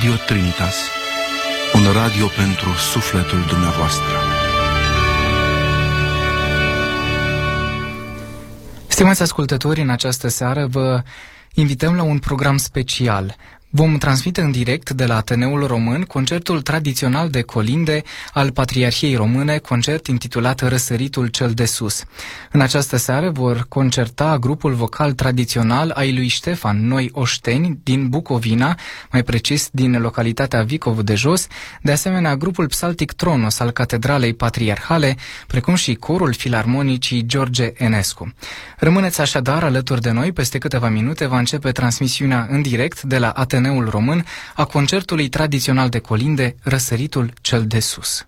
Radio Trinitas, un radio pentru sufletul dumneavoastră. Stimați ascultători, în această seară vă invităm la un program special Vom transmite în direct de la Ateneul Român concertul tradițional de colinde al Patriarhiei Române, concert intitulat Răsăritul cel de sus. În această seară vor concerta grupul vocal tradițional ai lui Ștefan Noi Oșteni din Bucovina, mai precis din localitatea Vicov de Jos, de asemenea grupul psaltic Tronos al Catedralei Patriarhale, precum și corul filarmonicii George Enescu. Rămâneți așadar alături de noi, peste câteva minute va începe transmisiunea în direct de la Ateneul Ateneul Român a concertului tradițional de colinde Răsăritul cel de sus.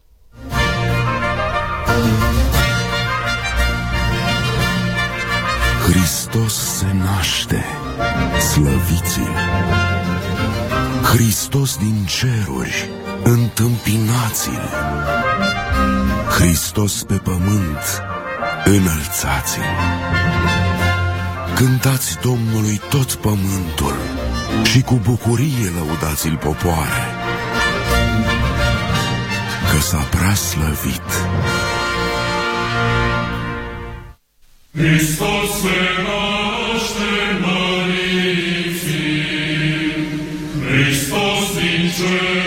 Hristos se naște, slăviți-l! Hristos din ceruri, întâmpinați-l! Hristos pe pământ, înălțați-l! Cântați Domnului tot pământul, și cu bucurie lăudați-l popoare, că s-a prea slăvit. Hristos se naște măriții, Hristos din cerul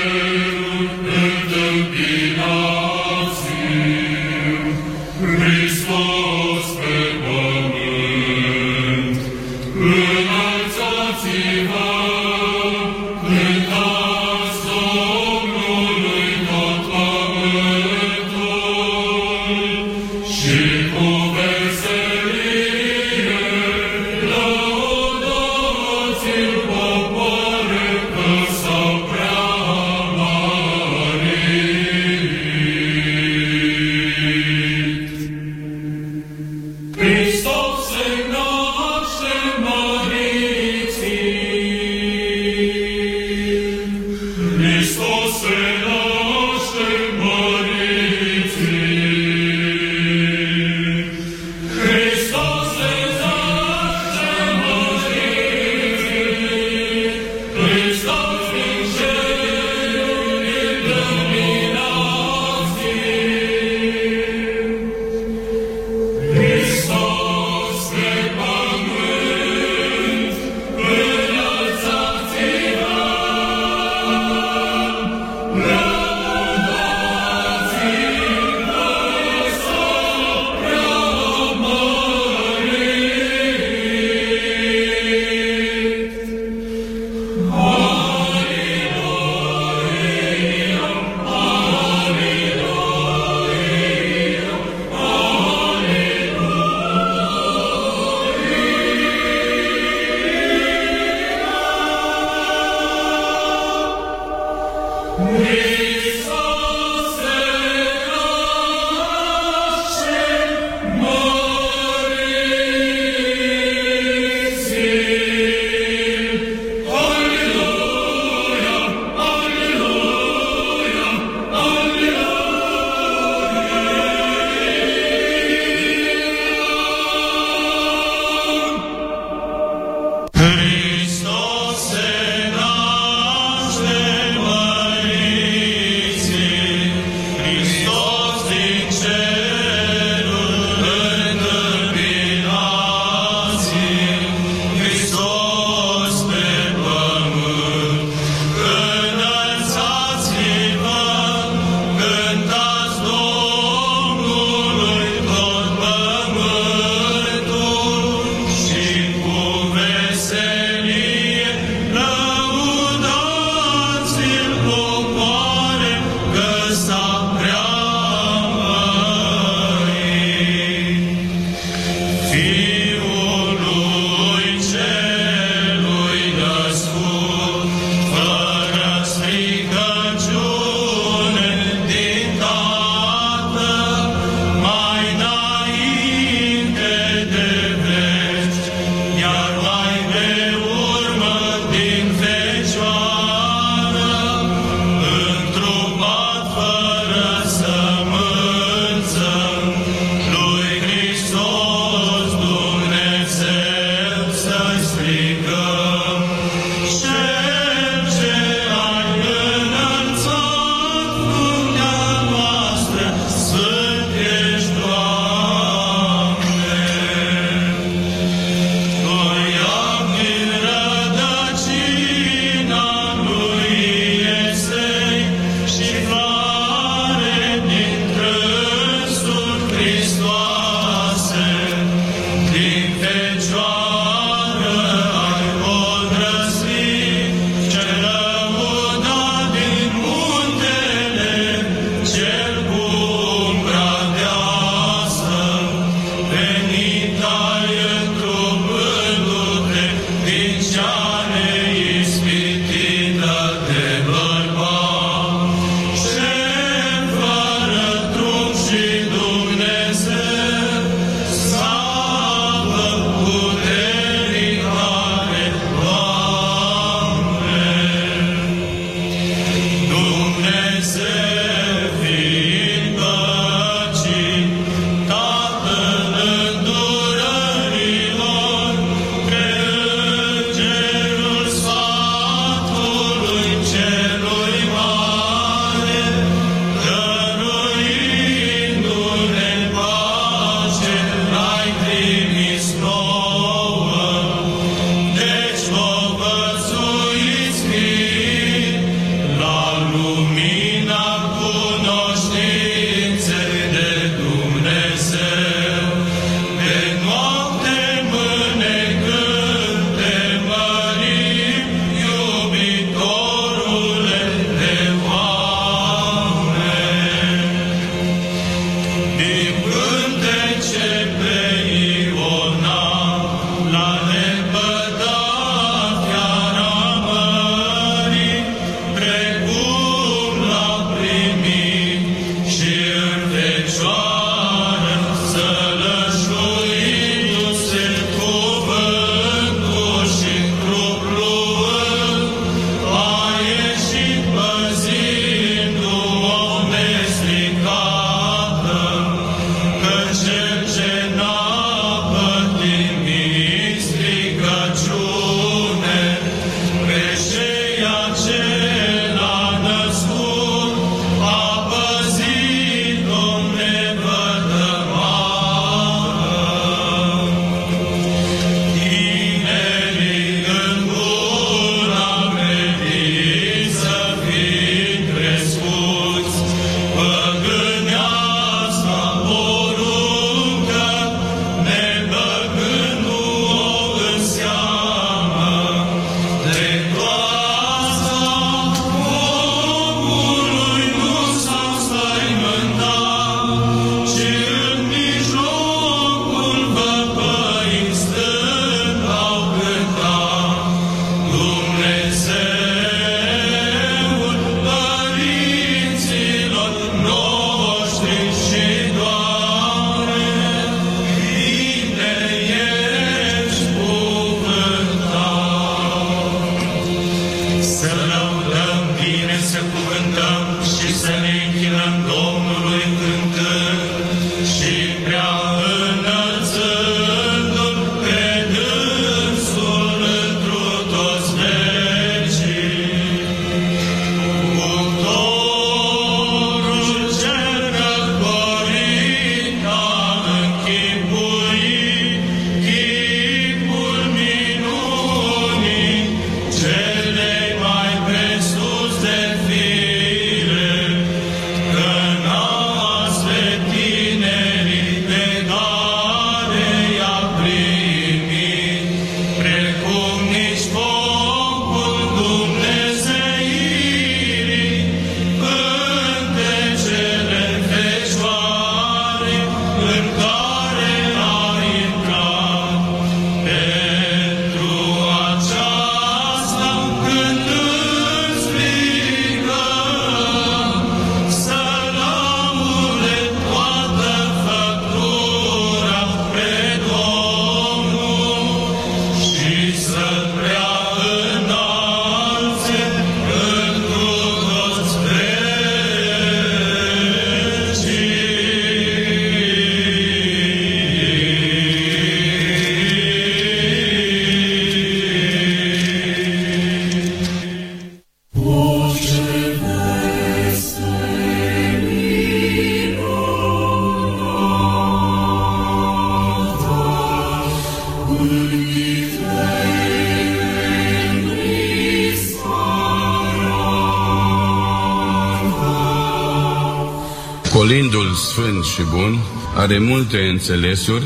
are multe înțelesuri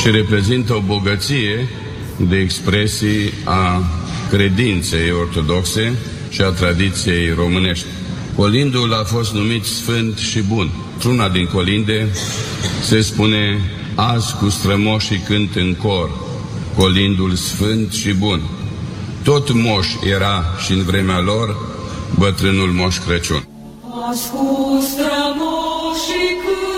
și reprezintă o bogăție de expresii a credinței ortodoxe și a tradiției românești. Colindul a fost numit Sfânt și Bun. Truna din colinde se spune Azi cu strămoșii cânt în cor, colindul sfânt și bun. Tot moș era și în vremea lor bătrânul moș Crăciun. Azi cu strămoșii cânt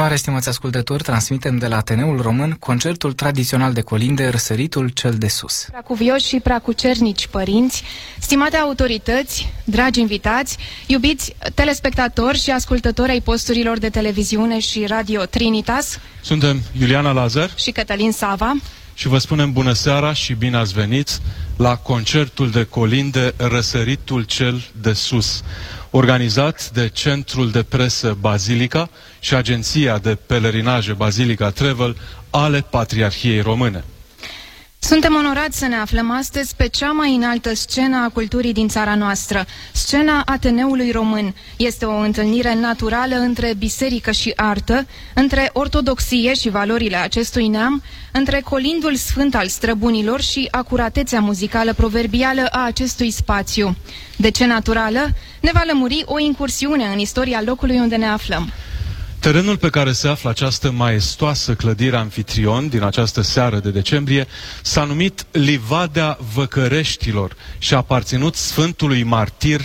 continuare, stimați ascultători, transmitem de la Ateneul Român concertul tradițional de colinde Răsăritul cel de sus. Preacuvioși și preacucernici părinți, stimate autorități, dragi invitați, iubiți telespectatori și ascultători ai posturilor de televiziune și radio Trinitas. Suntem Iuliana Lazar și Cătălin Sava și vă spunem bună seara și bine ați venit la concertul de colinde Răsăritul cel de sus organizat de Centrul de Presă Bazilica și Agenția de Pelerinaje Bazilica Travel ale Patriarhiei Române. Suntem onorați să ne aflăm astăzi pe cea mai înaltă scenă a culturii din țara noastră, scena Ateneului Român. Este o întâlnire naturală între biserică și artă, între ortodoxie și valorile acestui neam, între colindul sfânt al străbunilor și acuratețea muzicală proverbială a acestui spațiu. De ce naturală? Ne va lămuri o incursiune în istoria locului unde ne aflăm. Terenul pe care se află această maestoasă clădire anfitrion din această seară de decembrie s-a numit Livadea Văcăreștilor și a aparținut Sfântului Martir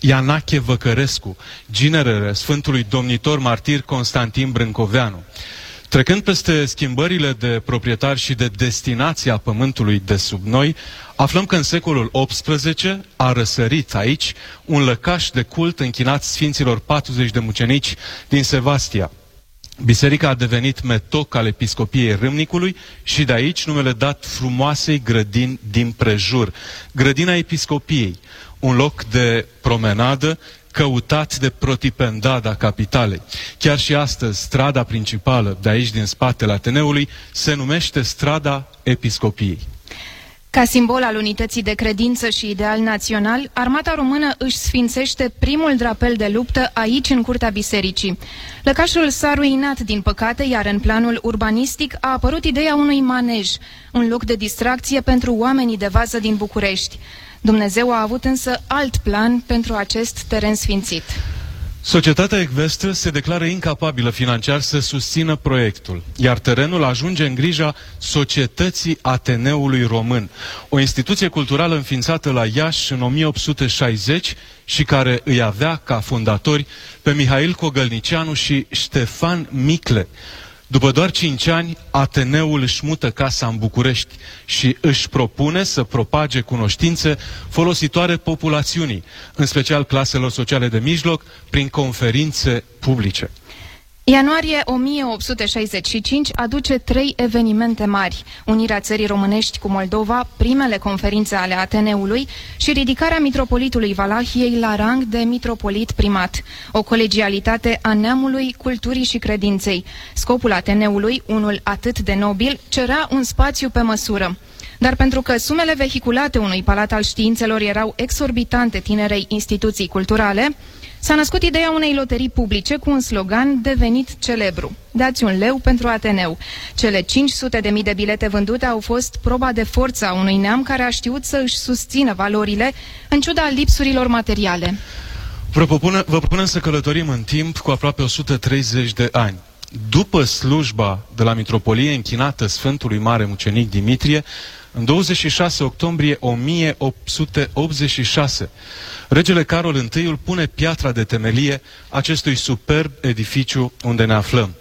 Ianache Văcărescu, ginerele Sfântului Domnitor Martir Constantin Brâncoveanu. Trecând peste schimbările de proprietari și de destinația pământului de sub noi, aflăm că în secolul XVIII a răsărit aici un lăcaș de cult închinat Sfinților 40 de mucenici din Sevastia. Biserica a devenit metoc al episcopiei Râmnicului și de aici numele dat frumoasei grădini din prejur. Grădina episcopiei, un loc de promenadă căutat de protipendada capitalei. Chiar și astăzi, strada principală de aici din spatele Ateneului se numește strada Episcopiei. Ca simbol al unității de credință și ideal național, armata română își sfințește primul drapel de luptă aici în curtea bisericii. Lăcașul s-a ruinat, din păcate, iar în planul urbanistic a apărut ideea unui manej, un loc de distracție pentru oamenii de vază din București. Dumnezeu a avut însă alt plan pentru acest teren sfințit. Societatea Ecvestră se declară incapabilă financiar să susțină proiectul, iar terenul ajunge în grija Societății Ateneului Român, o instituție culturală înființată la Iași în 1860 și care îi avea ca fondatori pe Mihail Cogălnicianu și Ștefan Micle, după doar cinci ani, Ateneul își mută casa în București și își propune să propage cunoștințe folositoare populațiunii, în special claselor sociale de mijloc, prin conferințe publice. Ianuarie 1865 aduce trei evenimente mari. Unirea țării românești cu Moldova, primele conferințe ale Ateneului și ridicarea mitropolitului Valahiei la rang de mitropolit primat. O colegialitate a neamului, culturii și credinței. Scopul Ateneului, unul atât de nobil, cerea un spațiu pe măsură. Dar pentru că sumele vehiculate unui palat al științelor erau exorbitante tinerei instituții culturale, S-a născut ideea unei loterii publice cu un slogan devenit celebru. Dați un leu pentru Ateneu. Cele 500 de mii de bilete vândute au fost proba de forță a unui neam care a știut să își susțină valorile în ciuda lipsurilor materiale. Vă propunem, vă propunem să călătorim în timp cu aproape 130 de ani. După slujba de la mitropolie închinată Sfântului Mare Mucenic Dimitrie, în 26 octombrie 1886, regele Carol I îl pune piatra de temelie acestui superb edificiu unde ne aflăm.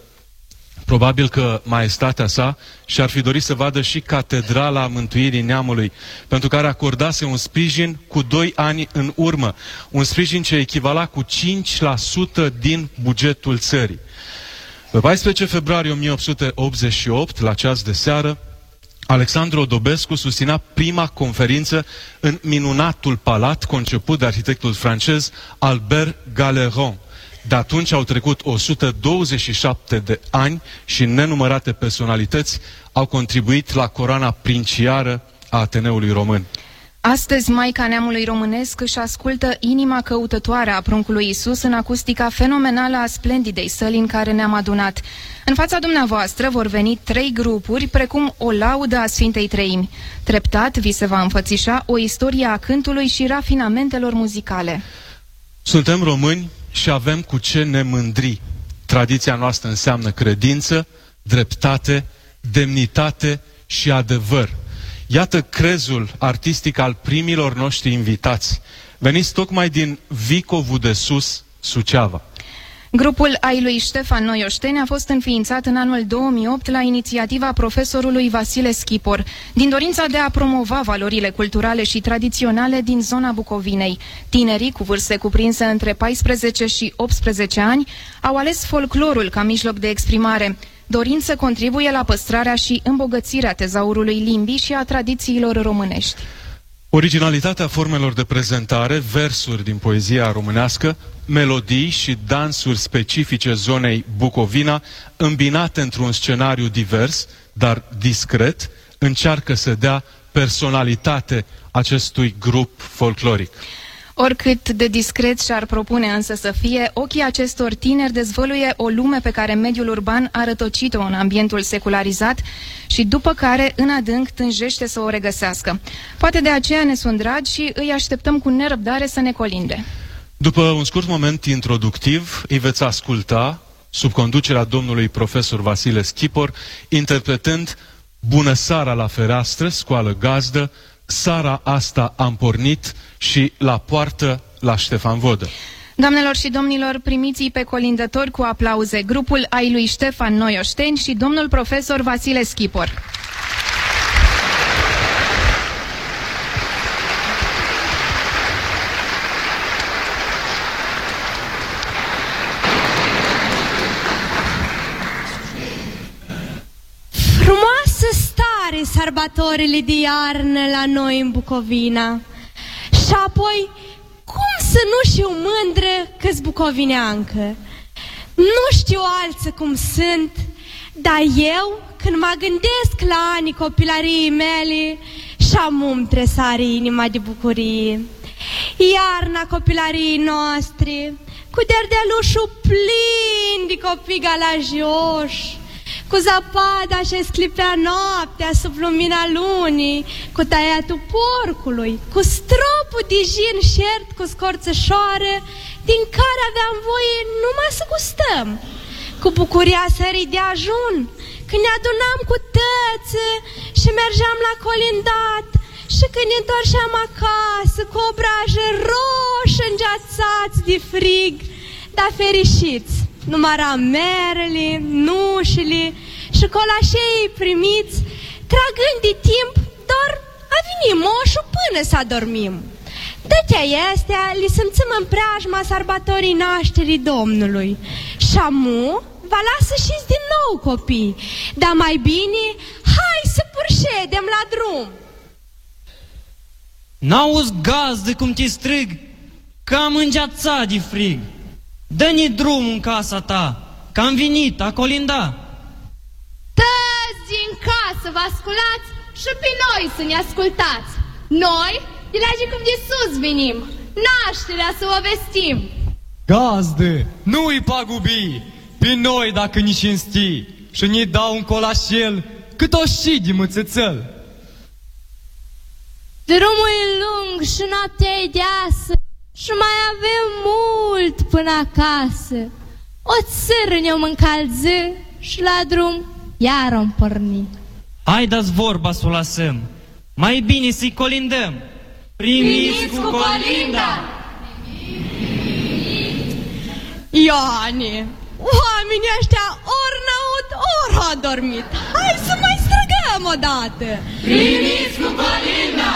Probabil că maestatea sa și-ar fi dorit să vadă și Catedrala Mântuirii Neamului, pentru care acordase un sprijin cu doi ani în urmă, un sprijin ce echivala cu 5% din bugetul țării. Pe 14 februarie 1888, la ceas de seară, Alexandru Odobescu susținea prima conferință în minunatul palat conceput de arhitectul francez Albert Galeron. De atunci au trecut 127 de ani și nenumărate personalități au contribuit la coroana princiară a Ateneului Român. Astăzi, Maica Neamului Românesc își ascultă inima căutătoare a pruncului Isus în acustica fenomenală a splendidei săli în care ne-am adunat. În fața dumneavoastră vor veni trei grupuri, precum o laudă a Sfintei Treimi. Treptat vi se va înfățișa o istorie a cântului și rafinamentelor muzicale. Suntem români și avem cu ce ne mândri. Tradiția noastră înseamnă credință, dreptate, demnitate și adevăr. Iată crezul artistic al primilor noștri invitați, veniți tocmai din Vicovul de Sus, Suceava. Grupul ai lui Ștefan Noioșteni a fost înființat în anul 2008 la inițiativa profesorului Vasile Schipor, din dorința de a promova valorile culturale și tradiționale din zona Bucovinei. Tinerii, cu vârste cuprinse între 14 și 18 ani, au ales folclorul ca mijloc de exprimare, dorind să contribuie la păstrarea și îmbogățirea tezaurului limbii și a tradițiilor românești. Originalitatea formelor de prezentare, versuri din poezia românească, melodii și dansuri specifice zonei Bucovina, îmbinate într-un scenariu divers, dar discret, încearcă să dea personalitate acestui grup folcloric. Oricât de discret și-ar propune însă să fie, ochii acestor tineri dezvăluie o lume pe care mediul urban a rătocit-o în ambientul secularizat și după care, în adânc, tânjește să o regăsească. Poate de aceea ne sunt dragi și îi așteptăm cu nerăbdare să ne colinde. După un scurt moment introductiv, îi veți asculta, sub conducerea domnului profesor Vasile Schipor, interpretând Bună seara la fereastră, scoală gazdă, Sara asta am pornit și la poartă la Ștefan Vodă. Doamnelor și domnilor, primiți pe colindători cu aplauze grupul ai lui Ștefan Noioșteni și domnul profesor Vasile Schipor. Frumoasă stare sărbătorile de iarnă la noi în Bucovina. Și apoi, cum să nu știu mândră că-s bucovineancă? Nu știu alții cum sunt, dar eu, când mă gândesc la anii copilăriei mele, și-am umtre sare inima de bucurie. Iarna copilăriei noastre, cu derdelușul plin de copii galajioși, cu zapada și sclipea noaptea sub lumina lunii, cu tăiatul porcului, cu stropul de jin șert cu scorțășoară, din care aveam voie numai să gustăm, cu bucuria sării de ajun, când ne adunam cu tăță și mergeam la colindat, și când ne întorceam acasă cu obraje roșii îngeațați de frig, dar fericiți număra merele, nușile și colașei primiți, tragând de timp, doar a venit moșul până să adormim. Dătea este, li simțim în preajma sărbătorii nașterii Domnului. Și șamu, va lasă și din nou copii, dar mai bine, hai să purședem la drum. N-auzi gaz de cum te strig, că am îngeațat de frig. Dă-ni drum în casa ta, că am venit a colinda. Tăzi din casă vă ascultați și pe noi să ne ascultați. Noi, de la cum de sus venim, nașterea să o vestim. Gazde, nu-i pagubi, pe noi dacă ni cinsti și ni dau un colașel cât o și de mățățel. Drumul e lung și noaptea e deasă și mai avem mult până acasă. O țără ne-o încălză și la drum iar am porni. Hai dați vorba să o lăsăm. Mai bine să-i colindăm. Primiți cu colinda! Ioane, oamenii ăștia ori n-aud, ori au dormit. Hai să mai străgăm o dată! Primiți cu colinda!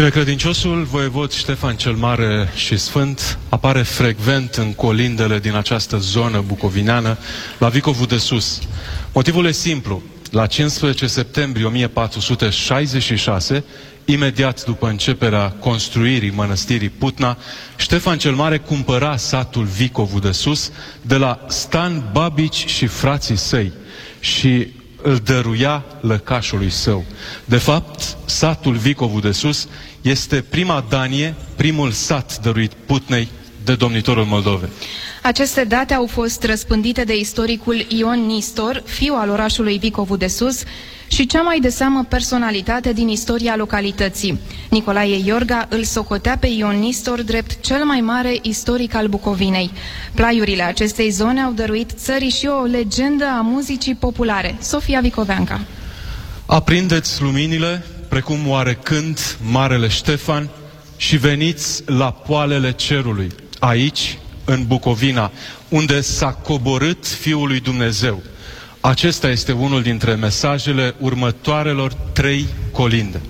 Binecredinciosul voievod Ștefan cel Mare și Sfânt apare frecvent în colindele din această zonă bucovineană, la Vicovul de Sus. Motivul e simplu. La 15 septembrie 1466, imediat după începerea construirii mănăstirii Putna, Ștefan cel Mare cumpăra satul Vicovul de Sus de la Stan Babici și frații săi și îl dăruia lăcașului său. De fapt, satul Vicovu de Sus este prima danie, primul sat dăruit Putnei de domnitorul Moldovei. Aceste date au fost răspândite de istoricul Ion Nistor, fiu al orașului Vicovu de Sus, și cea mai de seamă personalitate din istoria localității. Nicolae Iorga îl socotea pe Ion Nistor drept cel mai mare istoric al Bucovinei. Plaiurile acestei zone au dăruit țării și o legendă a muzicii populare, Sofia Vicoveanca. Aprindeți luminile, precum oarecând Marele Ștefan, și veniți la poalele cerului, aici, în Bucovina, unde s-a coborât Fiul lui Dumnezeu. Acesta este unul dintre mesajele următoarelor trei colinde.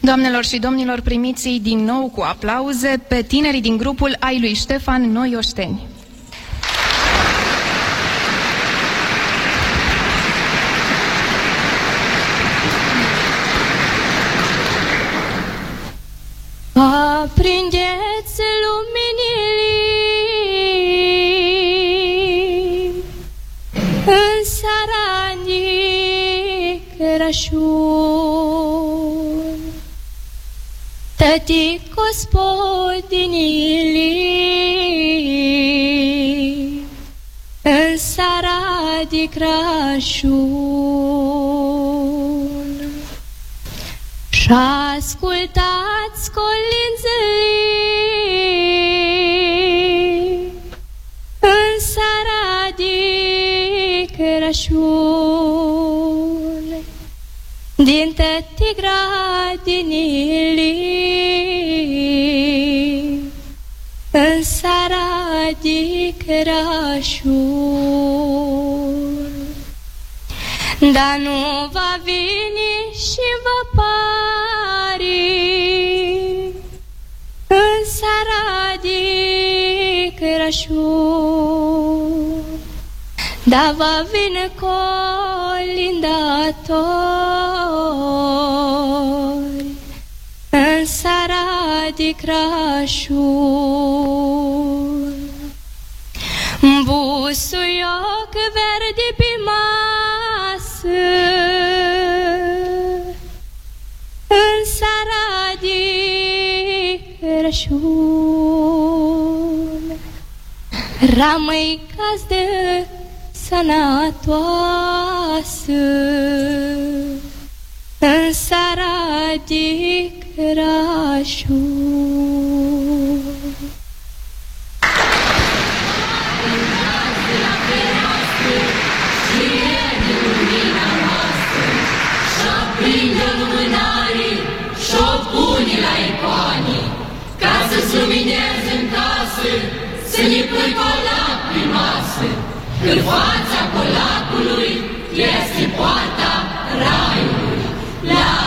Doamnelor și domnilor, primiți din nou cu aplauze pe tinerii din grupul ai lui Ștefan Noioșteni. Aprindeți Crăciun. Tăti gospodinile în seara de Crăciun. Și ascultați colințele tăti gradineile în seara de Crăciun. Dar nu va veni și vă pare în seara de Crăciun. Dar va veni colindatori în seara de Crăciun. Busuioc verde pe masă În seara de Crăciun Ramăi caz de sănătoasă În seara de Crăciun Prinde lumânarii și-o pune la icoane, ca să-ți luminezi în casă, să ne pui colac pe masă. În fața colacului este poarta raiului. La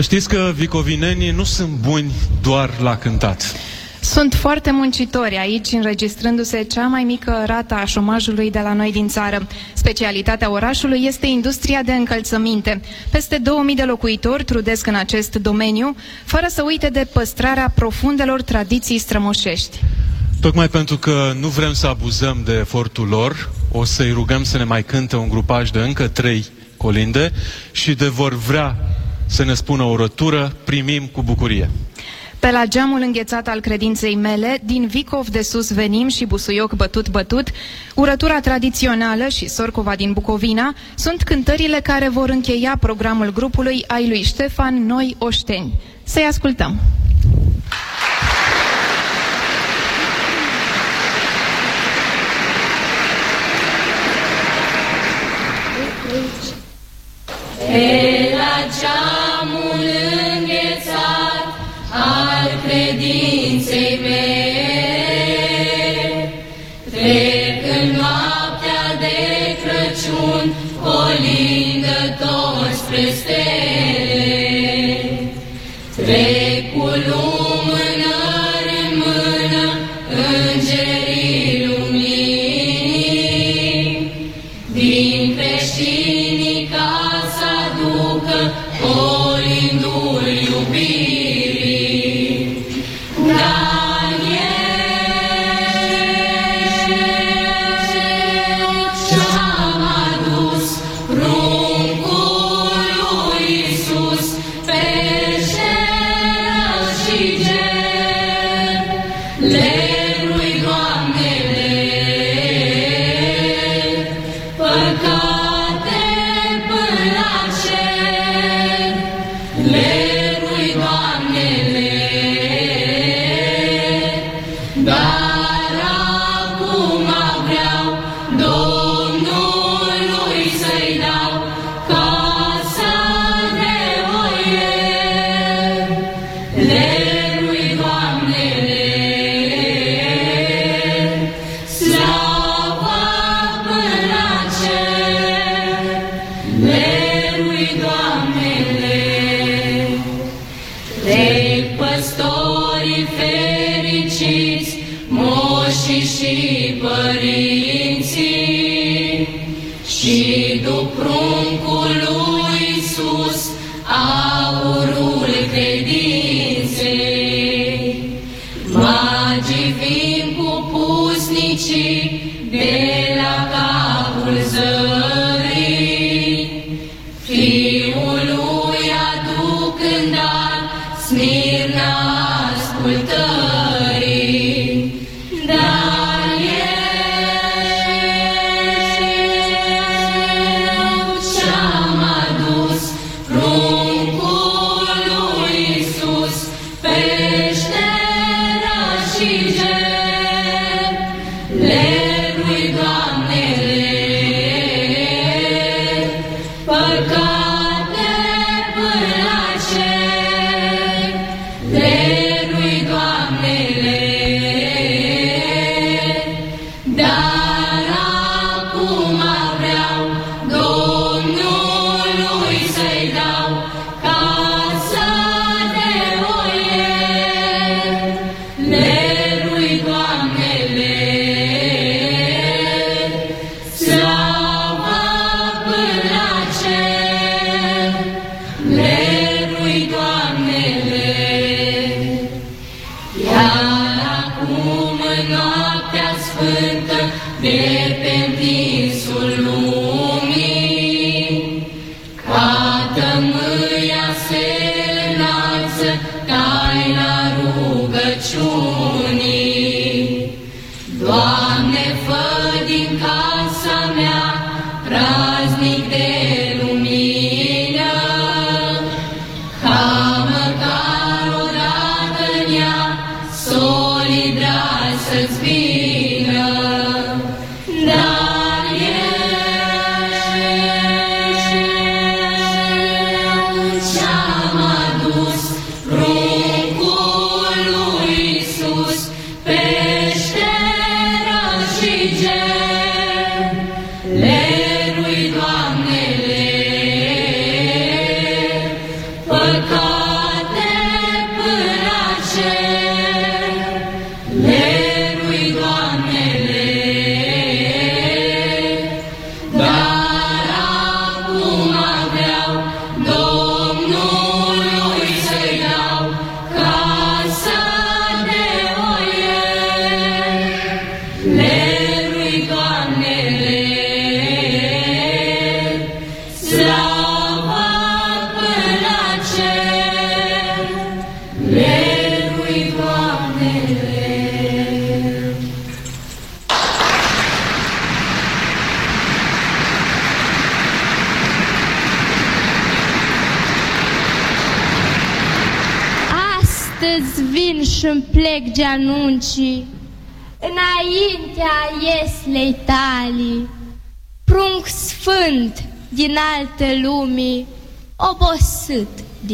Să știți că vicovinenii nu sunt buni doar la cântat. Sunt foarte muncitori aici, înregistrându-se cea mai mică rată a șomajului de la noi din țară. Specialitatea orașului este industria de încălțăminte. Peste 2000 de locuitori trudesc în acest domeniu, fără să uite de păstrarea profundelor tradiții strămoșești. Tocmai pentru că nu vrem să abuzăm de efortul lor, o să-i rugăm să ne mai cânte un grupaj de încă trei colinde și de vor vrea să ne spună o rătură, primim cu bucurie. Pe la geamul înghețat al credinței mele, din Vicov de sus venim și busuioc bătut bătut, urătura tradițională și Sorcova din Bucovina sunt cântările care vor încheia programul grupului ai lui Ștefan Noi Oșteni. Să-i ascultăm! Pe la geamul Christine.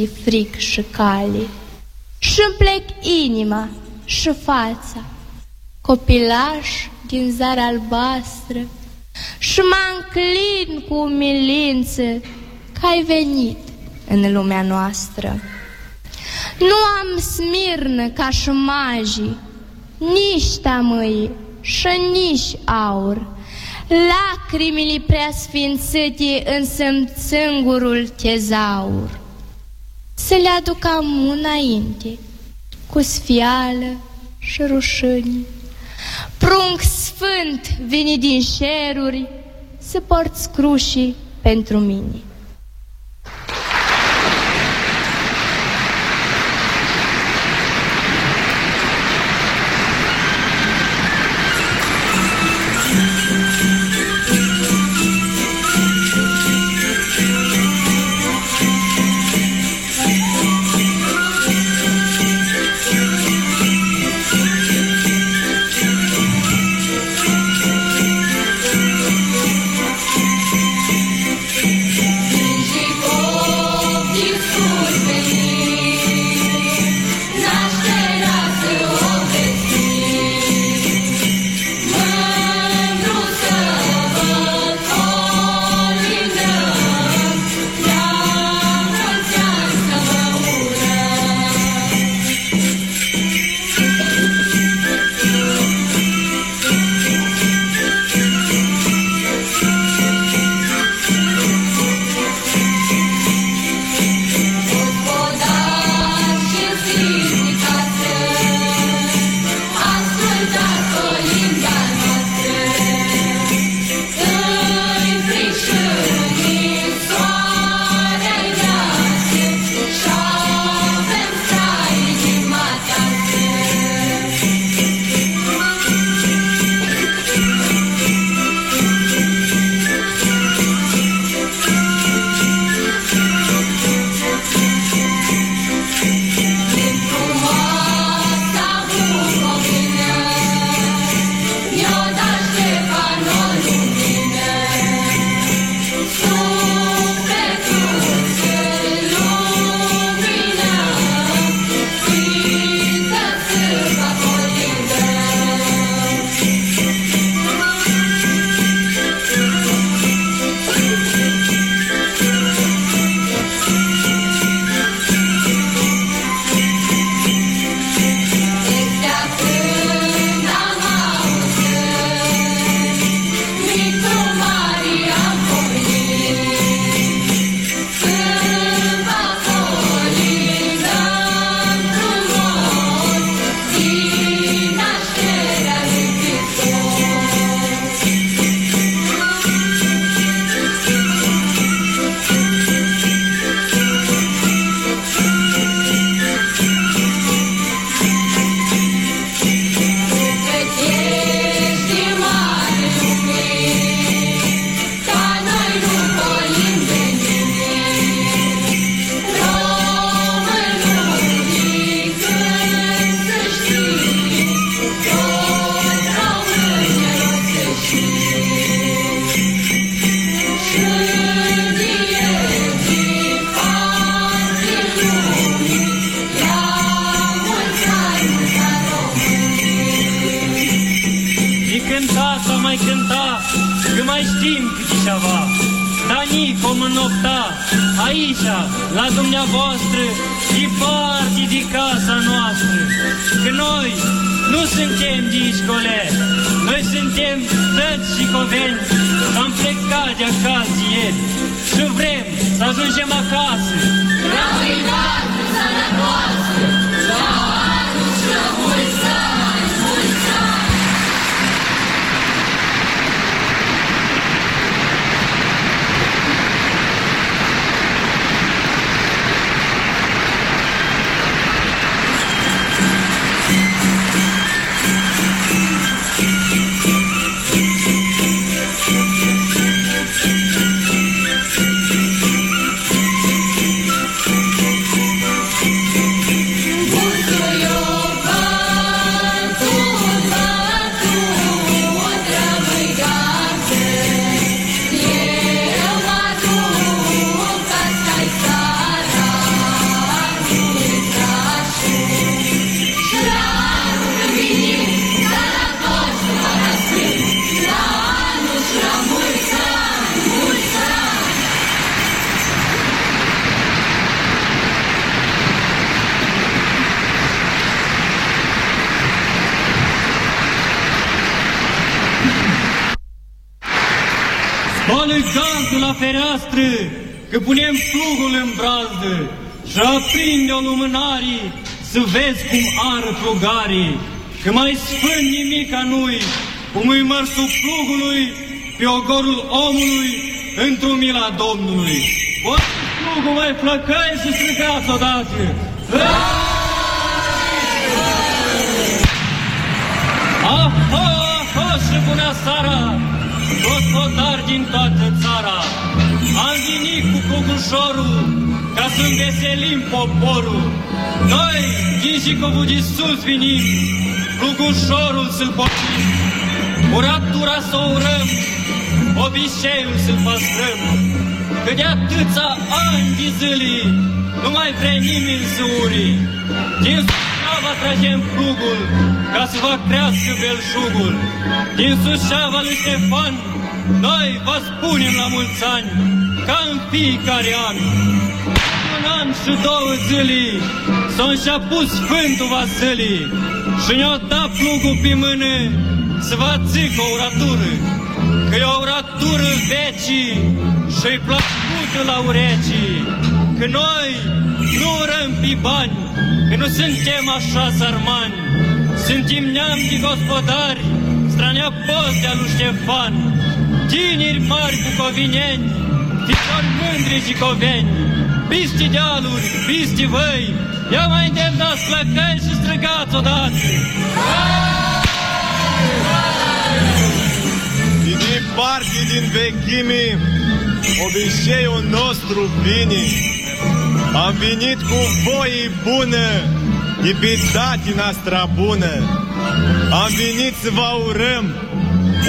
de fric și cale. și plec inima și fața, copilaș din zara albastră, și mă înclin cu umilință că ai venit în lumea noastră. Nu am smirnă ca și magii, nici tamâi și nici aur. Lacrimile preasfințite însă-mi țângurul tezaur le aducam înainte, cu sfială și rușine. Prunc sfânt venit din șeruri să porți crușii pentru mine. Ară plugarii, că mai sfânt nimica nu-i, cum îi mărsul plugului pe ogorul omului într-o mila Domnului. Poate plugul mai flăcăi și strigați odată. Aha, aha și bună seara! gospodari din toată țara. Am venit cu cogușorul ca să înveselim poporul. Noi, din Jicovul de sus vinim, plugușorul să-l poftim. Uratura să o urăm, obiceiul să-l păstrăm. Că de atâția ani de zile nu mai vrea nimeni să uri. Din Suceava tragem plugul ca să vă crească belșugul. Din Suceava lui Ștefan noi vă spunem la mulți ani, ca în fiecare an. Un an și două zile s-a și-a pus Sfântul Vasilii și ne-a dat plugul pe mână să vă zic o uratură, că e o uratură vecii și-i plăcută la urecii, că noi nu urăm pe bani, că nu suntem așa sarmani, suntem neam de gospodari, strania post de-a lui Ștefan, tineri mari bucovineni, fiori mândri și coveni, pisti dealuri, pisti văi, ia mai îndemnați flăcăi și străgați odată! Din parte din vechime, obiceiul nostru vine. Am venit cu voi bună, iubitatii noastră bună. Am venit să vă urăm,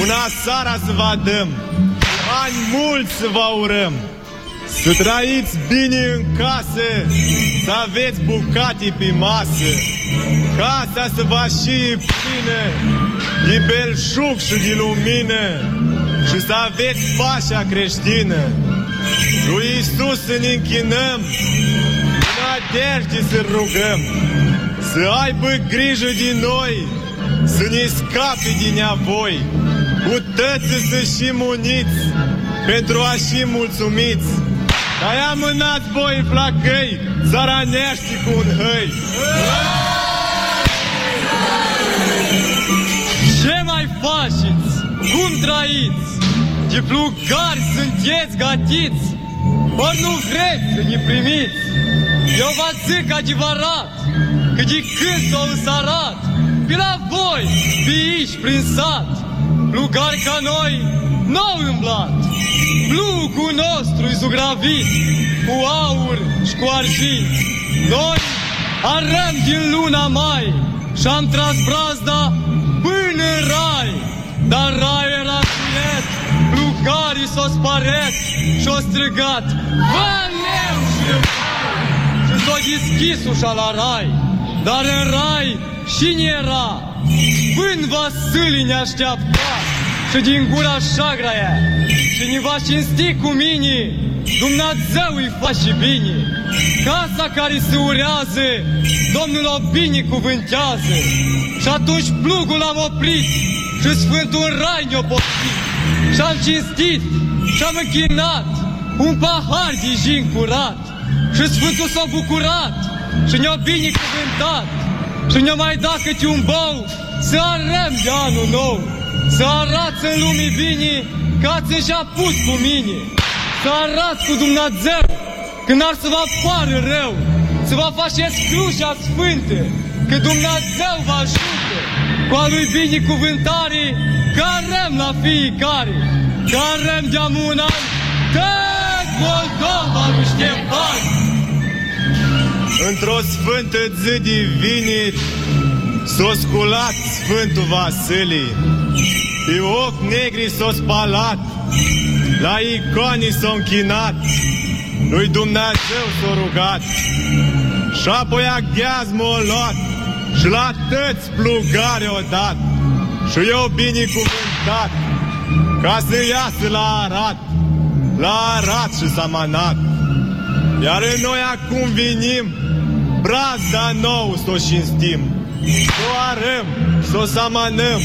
una seara să vă dăm, ani mulți să vă urăm. Să trăiți bine în casă, să aveți bucate pe masă, casa să vă și plină de belșug și de lumină și să aveți pașa creștină. Lui Iisus să ne închinăm, în aderte să rugăm, să aibă grijă de noi, să ne scape din neavoi, cu tăță să și muniți, pentru a și mulțumiți. Dar i-a mânat voi flacăi, țaranești cu un hăi. Ce mai faceți? Cum trăiți? Ce plugari sunteți gatiți? Ori nu vreți să ne primiți? Eu vă zic adevărat că de când s-o însărat pe la voi, pe aici, prin sat, plugari ca noi n-au îmblat. Plugul nostru e zugravit cu aur și cu argint. Noi arăm din luna mai și am tras brazda până în rai. Dar rai era cunet, plugarii s-o sparet și-o strigat. Valeu și și s-o deschis ușa la rai. Dar în rai cine era? Sfânt Vasile ne așteaptă și din gura șagraia și ne va cinsti cu mine, Dumnezeu îi face bine. Casa care se urează, Domnul o binecuvântează. Și atunci plugul am oprit și Sfântul Rai ne-o Și am cinstit și am închinat un pahar de jin curat. Și Sfântul s-a bucurat și ne-a binecuvântat. Și ne-a mai dat câte un bou să arăm de anul nou. Să arați în lumii bine că ați înșaput cu mine. Să arați cu Dumnezeu când ar să vă apară rău. Să vă faceți crucea sfântă, că Dumnezeu vă ajută. Cu a lui binecuvântare, carăm la fiecare. Carăm de-am un an, tot Moldova lui Ștefan. Într-o sfântă zi diviniri S-o sculat Sfântul Vasilii Pe ochi negri s-o spalat La iconii s-o închinat Lui Dumnezeu s-o rugat. Și apoi agheaz m-o luat Și la tăți plugare o dat. Și eu binecuvântat Ca să iasă la arat La arat și s-a manat. Iar noi acum vinim Brazda nou s-o cinstim să o arăm, să o samanăm,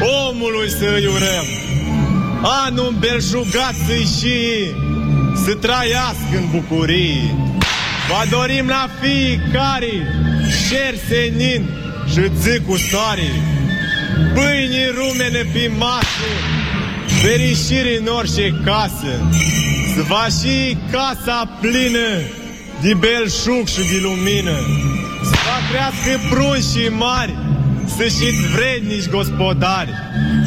omului să-i urăm. Anul belșugat să-i și să trăiască în bucurie. Vă dorim la fiecare șer senin și țâcu soare, pâini rumene pe masă, fericire în orice casă, să va și casa plină de belșug și de lumină, să va crească prunși și mari, să știți vrednici gospodari.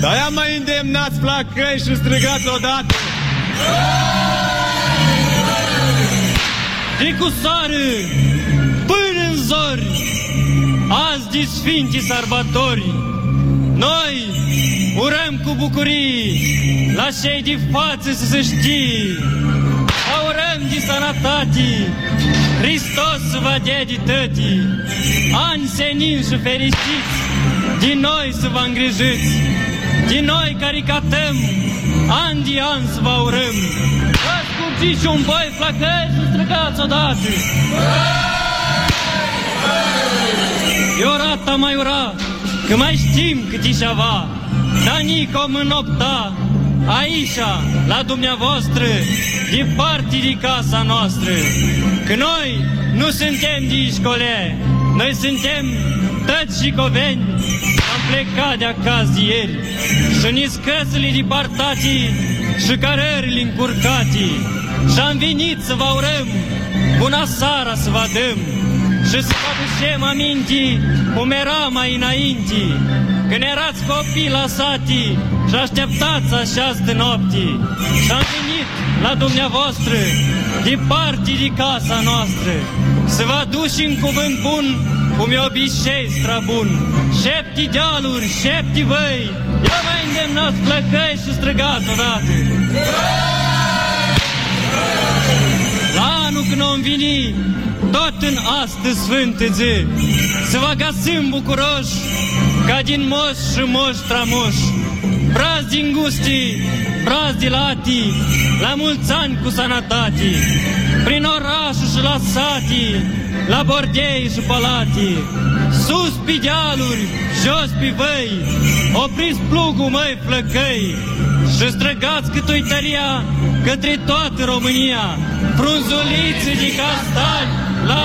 Dar aia mai îndemnați flacăi și strigați odată. De cu soare până în zori, azi de Sfinții Sărbători, noi urăm cu bucurii la cei de față să se știe, urăm de sănătate, Hristos să vă dea de tătii, ani senin și fericiți, din noi să vă îngrijiți, din noi care catăm, an de an să vă urăm. Dați cu și un boi flacări și străgați odată. Eu rata mai ura, că mai știm cât e ceva, dar nici om în opta, aici, la dumneavoastră, departe de casa noastră, că noi nu suntem de școle, noi suntem tăți și coveni, am plecat de acasă ieri. Și ni scăsele departate și cărările încurcate. Și am venit să vă urăm bună seara să vă dăm. Și să vă ducem aminte cum era mai înainte, când erați copii la sati și așteptați această noapte. Și am venit la dumneavoastră, departe de casa noastră, să vă aduci în cuvânt bun, cum e obicei strabun. Șepti dealuri, șepti văi, ia mai îndemnați plăcăi și străgați odată. La anul când om vini, tot în astăzi sfântă zi, să vă găsim bucuroși, ca din moș și moș tramoș, braz din gusti, braz de lati, la mulți ani cu sănătate, prin orașul și la sati, la bordei și palati, sus pe dealuri, jos pe văi, opriți plugul măi flăcăi, și străgați cât uităria către toată România, frunzulițe de castani, la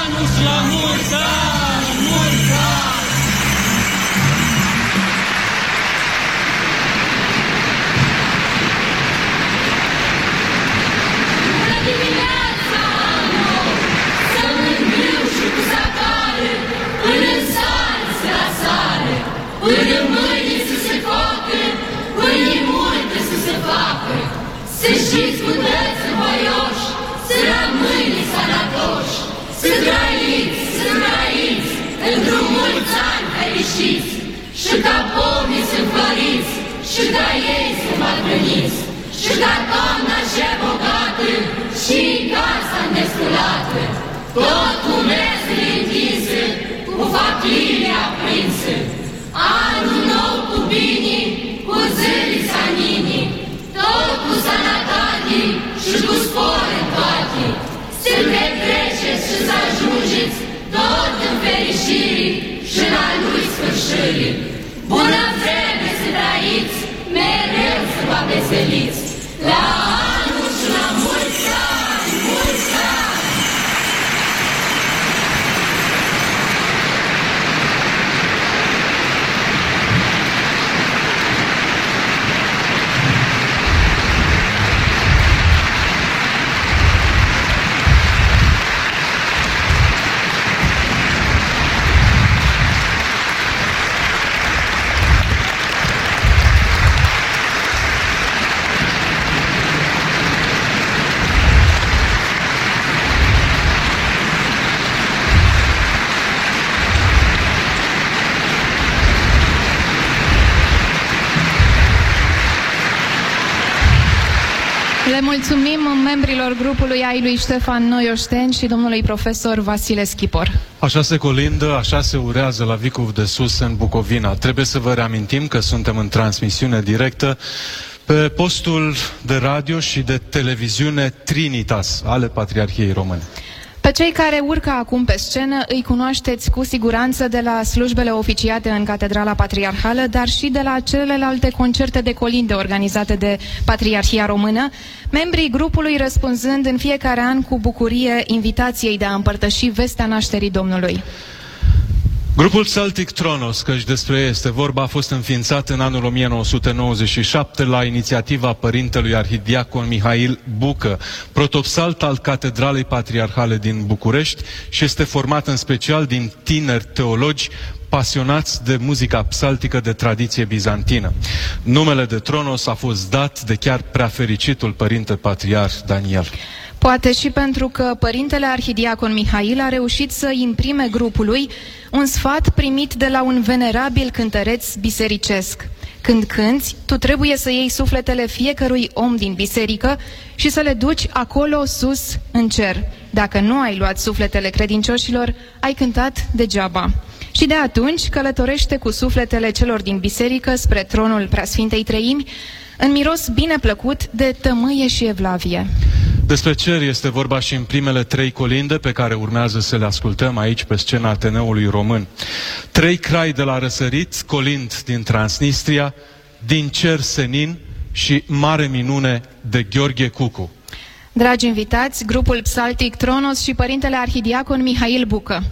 anul și la mulți ani, Până mâine să se facă, Pâine multe să se facă. Să știți cu dăți voioși, Să rămâne sănătoși, Să trăiți, să trăiți, Într-o mulți ani fericiți, Și ca pomii să înfloriți, Și ca ei să mă trăniți, Și ca toamna și bogată, Și casa nesculată, Tot cu mesele întinse, Cu familia aprinsă, Anul nou cu bini, cu zâri sanini, tot cu sanatati și cu spore toate. Să ne treceți și să ajungeți tot în fericire și la lui sfârșire. Bună vreme să trăiți, mereu să vă veseliți. La anul membrilor grupului ai lui Ștefan Noioșten și domnului profesor Vasile Schipor. Așa se colindă, așa se urează la Vicov de Sus în Bucovina. Trebuie să vă reamintim că suntem în transmisiune directă pe postul de radio și de televiziune Trinitas ale Patriarhiei Române. Pe cei care urcă acum pe scenă îi cunoașteți cu siguranță de la slujbele oficiate în Catedrala Patriarhală, dar și de la celelalte concerte de colinde organizate de Patriarhia Română, membrii grupului răspunzând în fiecare an cu bucurie invitației de a împărtăși vestea nașterii Domnului. Grupul Celtic Tronos, căci despre ei este vorba, a fost înființat în anul 1997 la inițiativa părintelui arhidiacon Mihail Bucă, protopsalt al Catedralei Patriarhale din București și este format în special din tineri teologi pasionați de muzica psaltică de tradiție bizantină. Numele de Tronos a fost dat de chiar preafericitul părinte patriar Daniel. Poate și pentru că părintele arhidiacon Mihail a reușit să imprime grupului un sfat primit de la un venerabil cântăreț bisericesc. Când cânți, tu trebuie să iei sufletele fiecărui om din biserică și să le duci acolo sus în cer. Dacă nu ai luat sufletele credincioșilor, ai cântat degeaba. Și de atunci călătorește cu sufletele celor din biserică spre tronul Preasfintei Treimi, în miros bine plăcut de tămâie și evlavie. Despre cer este vorba și în primele trei colinde pe care urmează să le ascultăm aici pe scena Ateneului Român. Trei crai de la răsărit, colind din Transnistria, din cer senin și mare minune de Gheorghe Cucu. Dragi invitați, grupul Psaltic Tronos și părintele arhidiacon Mihail Bucă.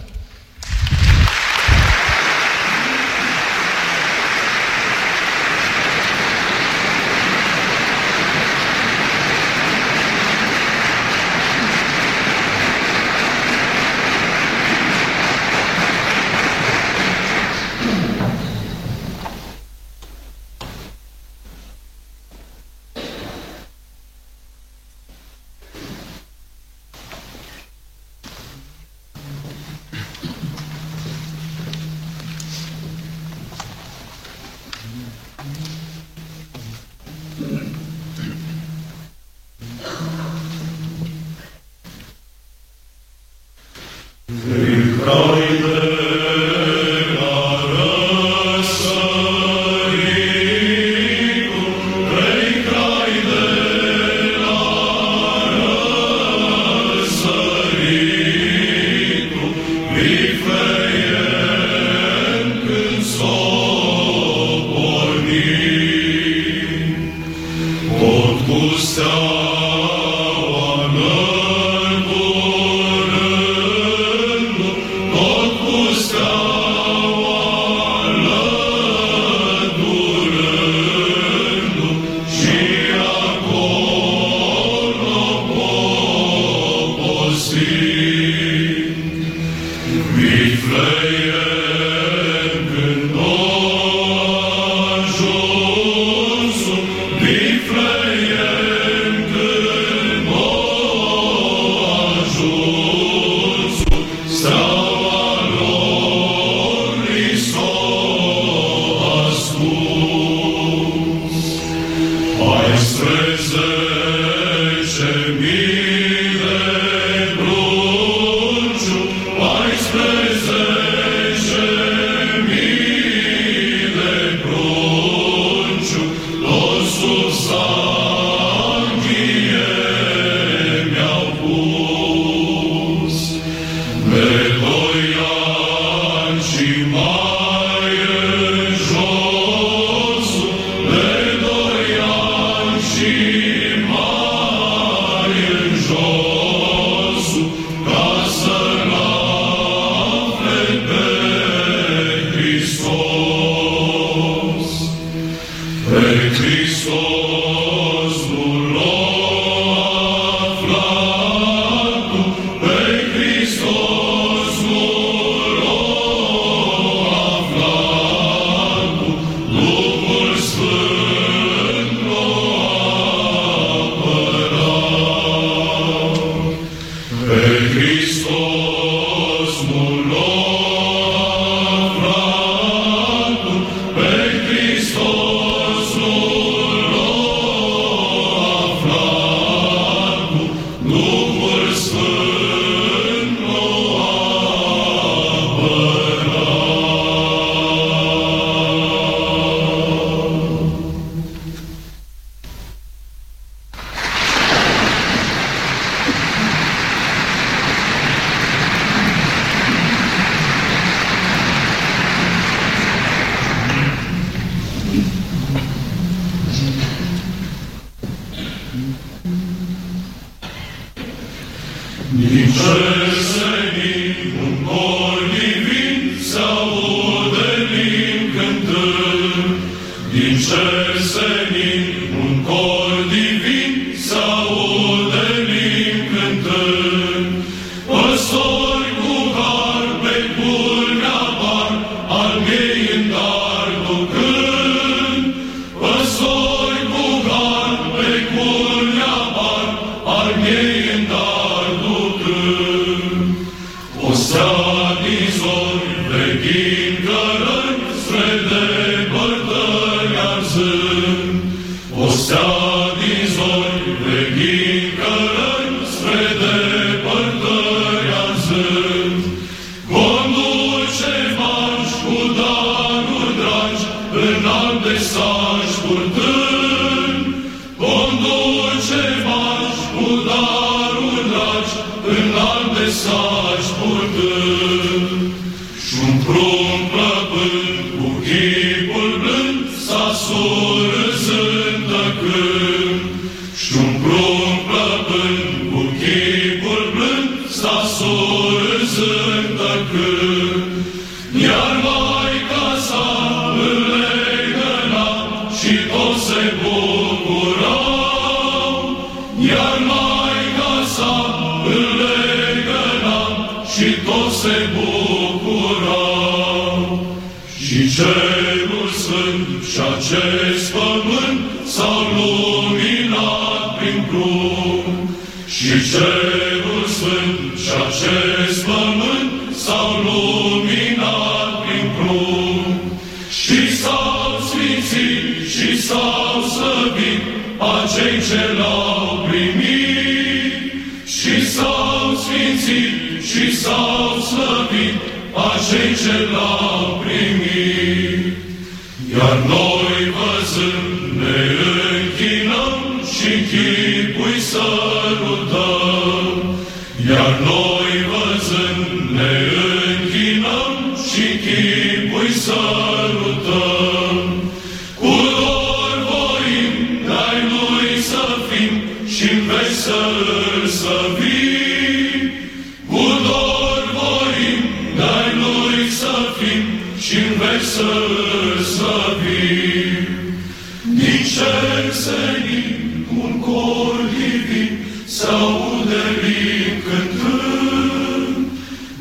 Divin s-aude limbi cântând.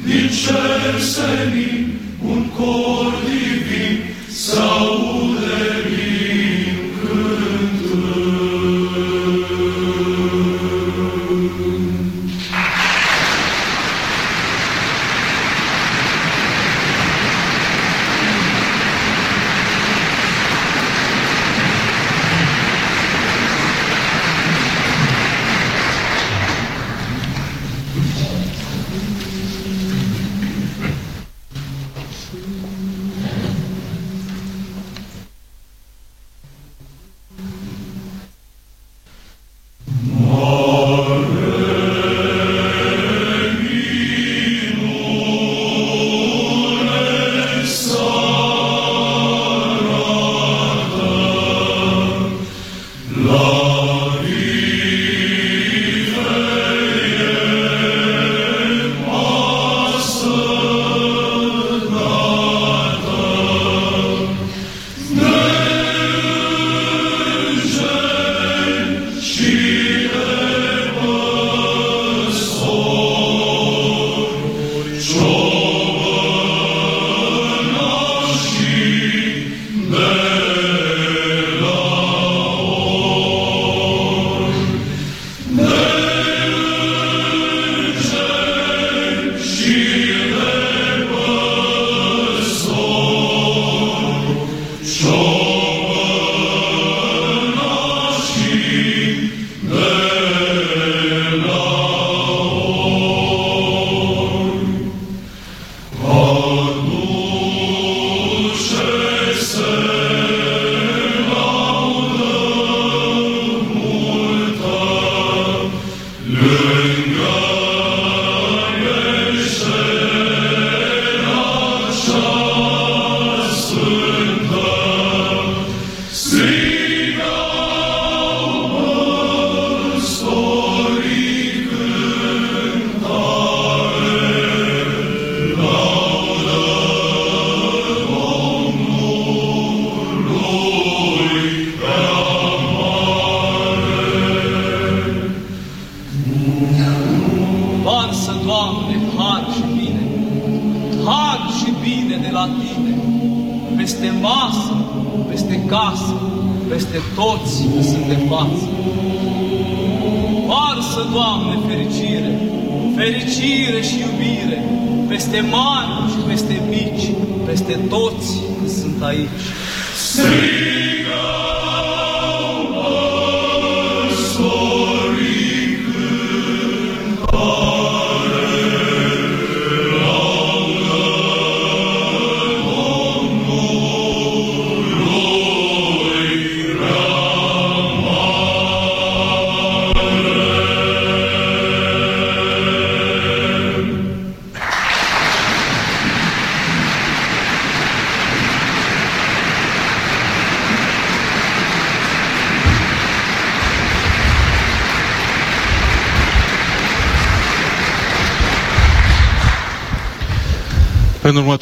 Din cer senin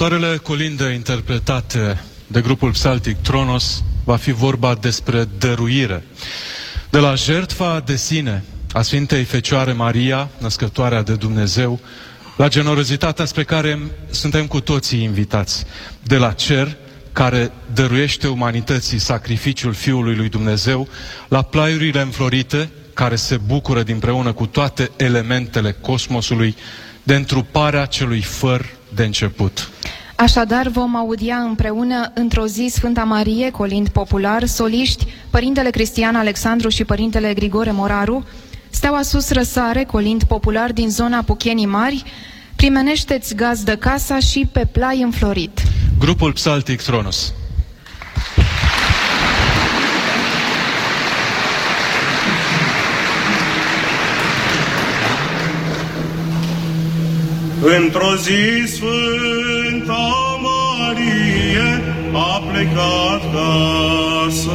următoarele colinde interpretate de grupul psaltic Tronos va fi vorba despre dăruire. De la jertfa de sine a Sfintei Fecioare Maria, născătoarea de Dumnezeu, la generozitatea spre care suntem cu toții invitați. De la cer, care dăruiește umanității sacrificiul Fiului lui Dumnezeu, la plaiurile înflorite, care se bucură dinpreună cu toate elementele cosmosului, de întruparea celui făr de început. Așadar, vom audia împreună într-o zi Sfânta Marie, colind popular, soliști, Părintele Cristian Alexandru și Părintele Grigore Moraru, Steaua sus răsare, colind popular din zona Puchenii Mari, primenește-ți gazdă casa și pe plai înflorit. Grupul Psaltic Tronos. Într-o zi Sfânta a plecat ca să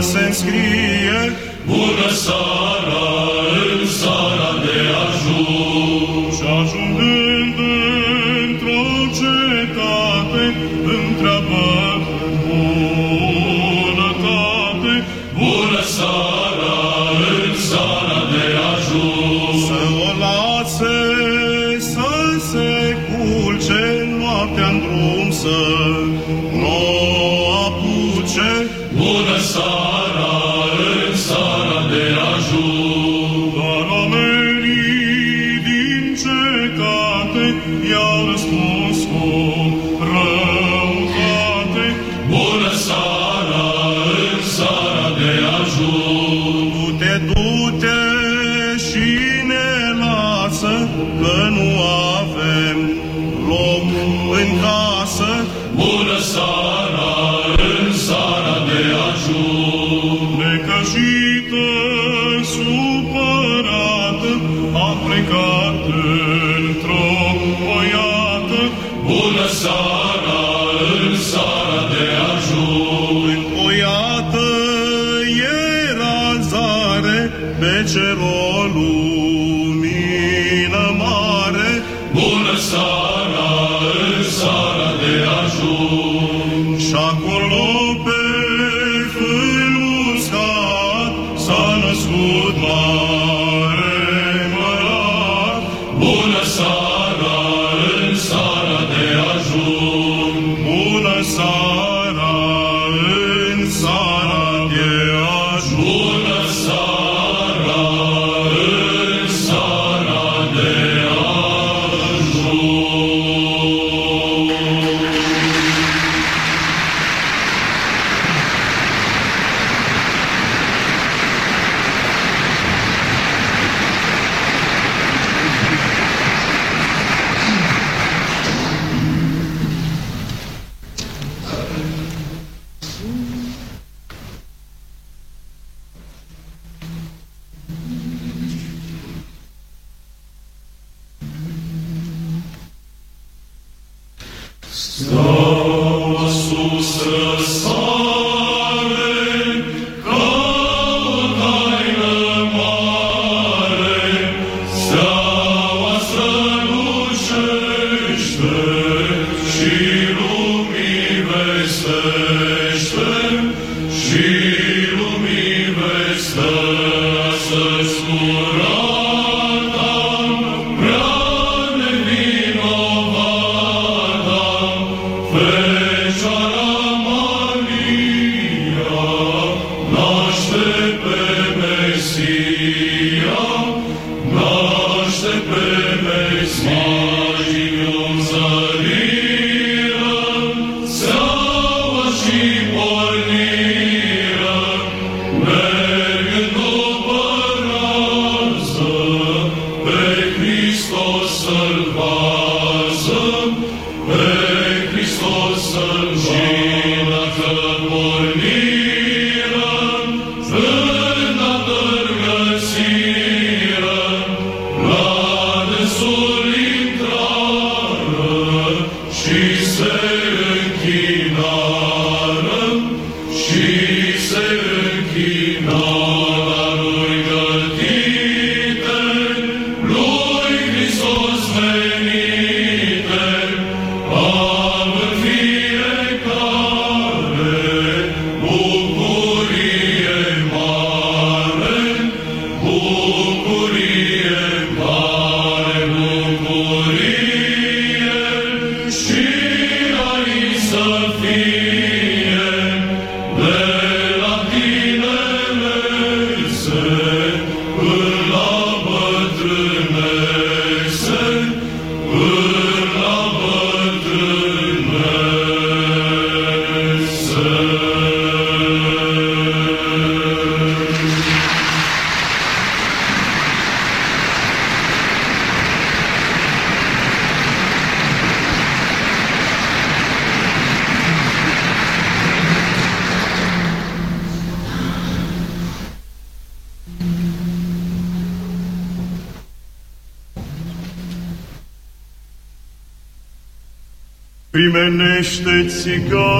se înscrie. Bună seara Mexico.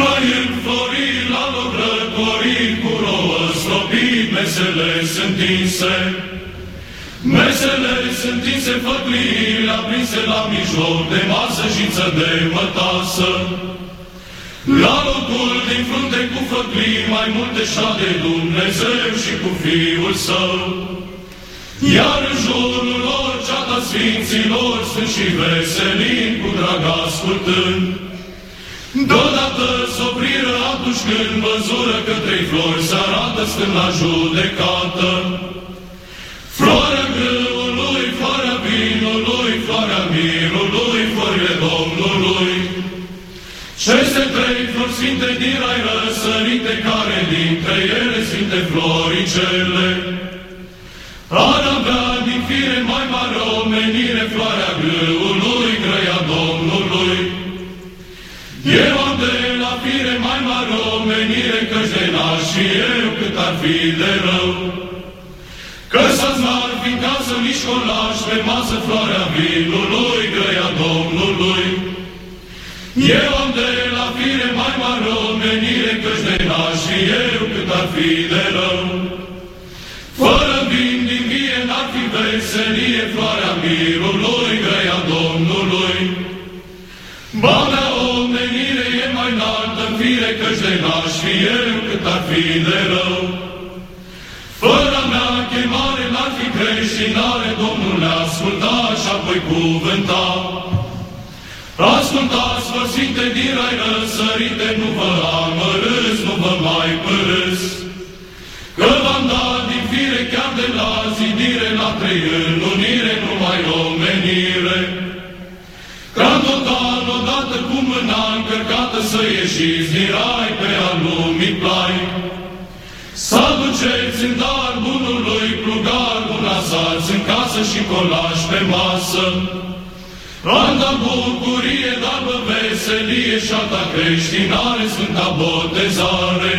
mai înflori la lor cu rouă stropii, mesele sunt tinse. Mesele sunt tinse, făcliile aprinse la mijloc de masă și de mătasă. La locul din frunte cu făclii mai multe șa de Dumnezeu și cu Fiul Său. Iar în jurul lor, ceata Sfinților, sunt și veselin cu drag ascultând. Deodată s-opriră atunci când văzură că trei flori se arată stând la judecată. Floarea grâului, floarea vinului, floarea mirului, florile Domnului. Ceste trei flori sfinte din rai răsărite, care dintre ele sfinte floricele. Ar avea din fire mai mare omenire, floarea și eu cât ar fi de rău. Că să-ți ar fi casă mișcolaș, pe masă floarea vinului, grăia Domnului. Eu am de la fire mai mare o menire, că-și de și eu cât ar fi de rău. Fără vin din vie n-ar fi veselie, floarea mirului, grăia Domnului. Bana da, mea o menire e mai înaltă, fire, că-și de și eu ar fi de rău. Fără mea chemare n-ar fi creștinare, Domnul ne asculta și apoi cuvânta. Ascultați, vă sfinte din rai răsărite, nu vă amărâți, nu vă mai părâți. Că v-am dat din fire chiar de la zidire, la trei în unire, numai omenire. Ca total odată cu mâna încărcată să ieșiți din rai pe al și colaș pe masă. Anda bucurie, dar vă veselie și a ta creștinare, Sfânta Botezare.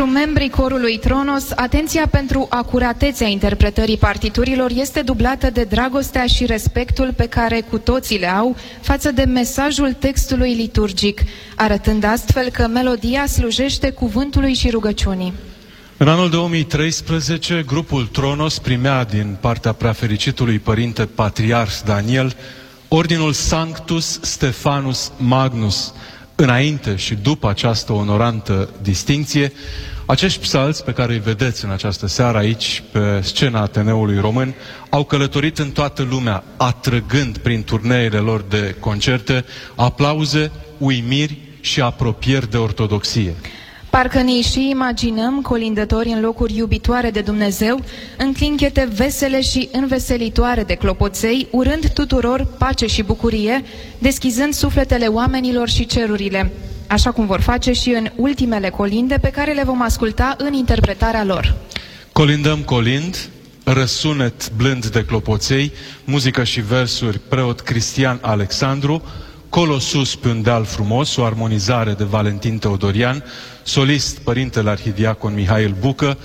Pentru membrii corului Tronos, atenția pentru acuratețea interpretării partiturilor este dublată de dragostea și respectul pe care cu toții le au față de mesajul textului liturgic, arătând astfel că melodia slujește cuvântului și rugăciunii. În anul 2013, grupul Tronos primea din partea preafericitului părinte Patriarh Daniel Ordinul Sanctus Stefanus Magnus, înainte și după această onorantă distinție, acești psalți pe care îi vedeți în această seară aici, pe scena Ateneului Român, au călătorit în toată lumea, atrăgând prin turneele lor de concerte aplauze, uimiri și apropieri de ortodoxie. Parcă ne și imaginăm colindători în locuri iubitoare de Dumnezeu, în clinchete vesele și înveselitoare de clopoței, urând tuturor pace și bucurie, deschizând sufletele oamenilor și cerurile, așa cum vor face și în ultimele colinde pe care le vom asculta în interpretarea lor. Colindăm colind, răsunet blând de clopoței, muzică și versuri preot Cristian Alexandru, Colo sus pe un deal frumos, o armonizare de Valentin Teodorian, solist Părintele Arhidiacon Mihail Bucă,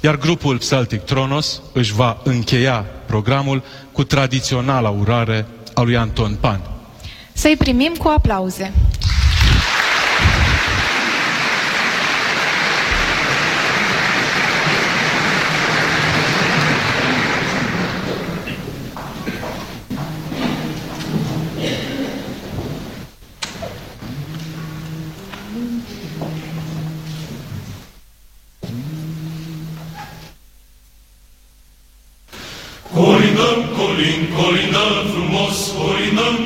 iar grupul Psaltic Tronos își va încheia programul cu tradiționala urare a lui Anton Pan. Să-i primim cu aplauze. Colindăm, colind, colindăm frumos, colindăm,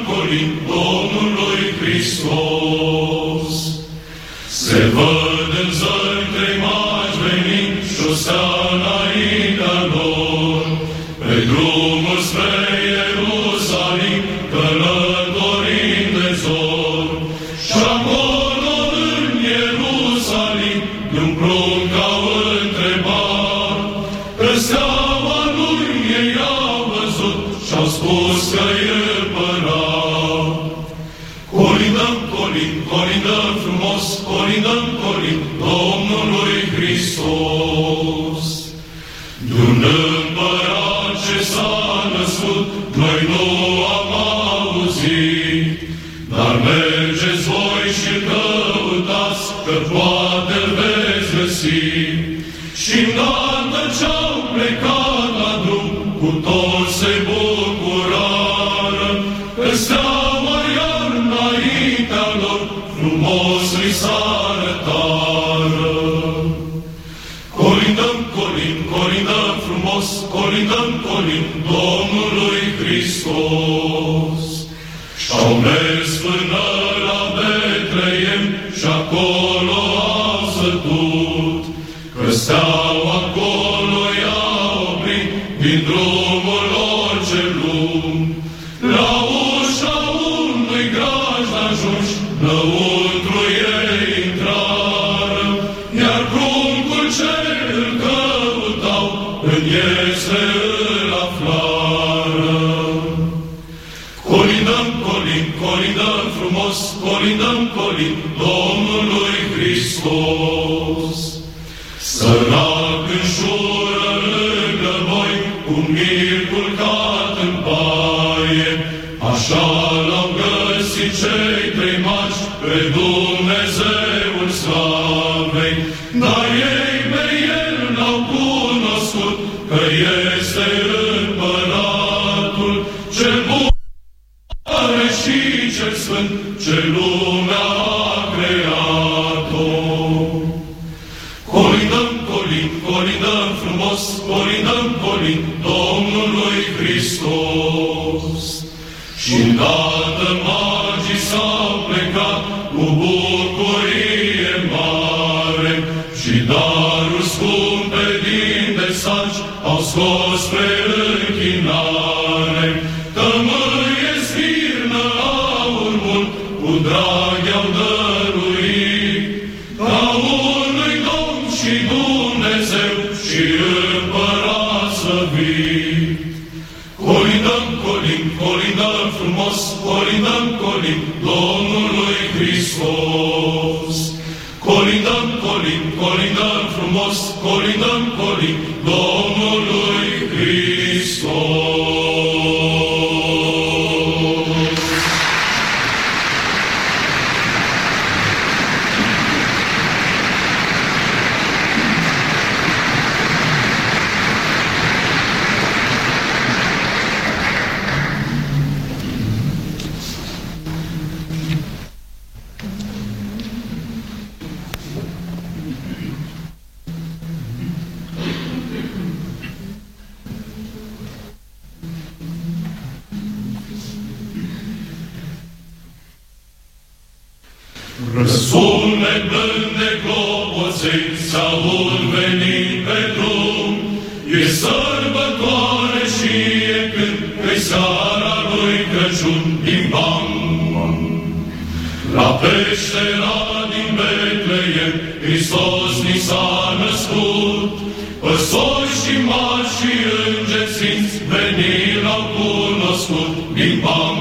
cunoscut din bam.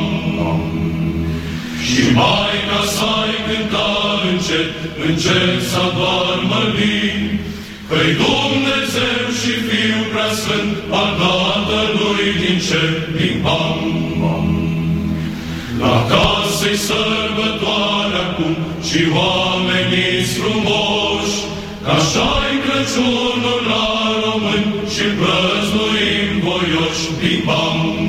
Și Maica s-ai cântat încet, încet s-a doar mălin, Că-i Dumnezeu și Fiul preasfânt al Tatălui din cer, din bam. La casă-i sărbătoare acum și oamenii frumoși, Că așa-i Crăciunul la români și prăznuim voioși, din bam.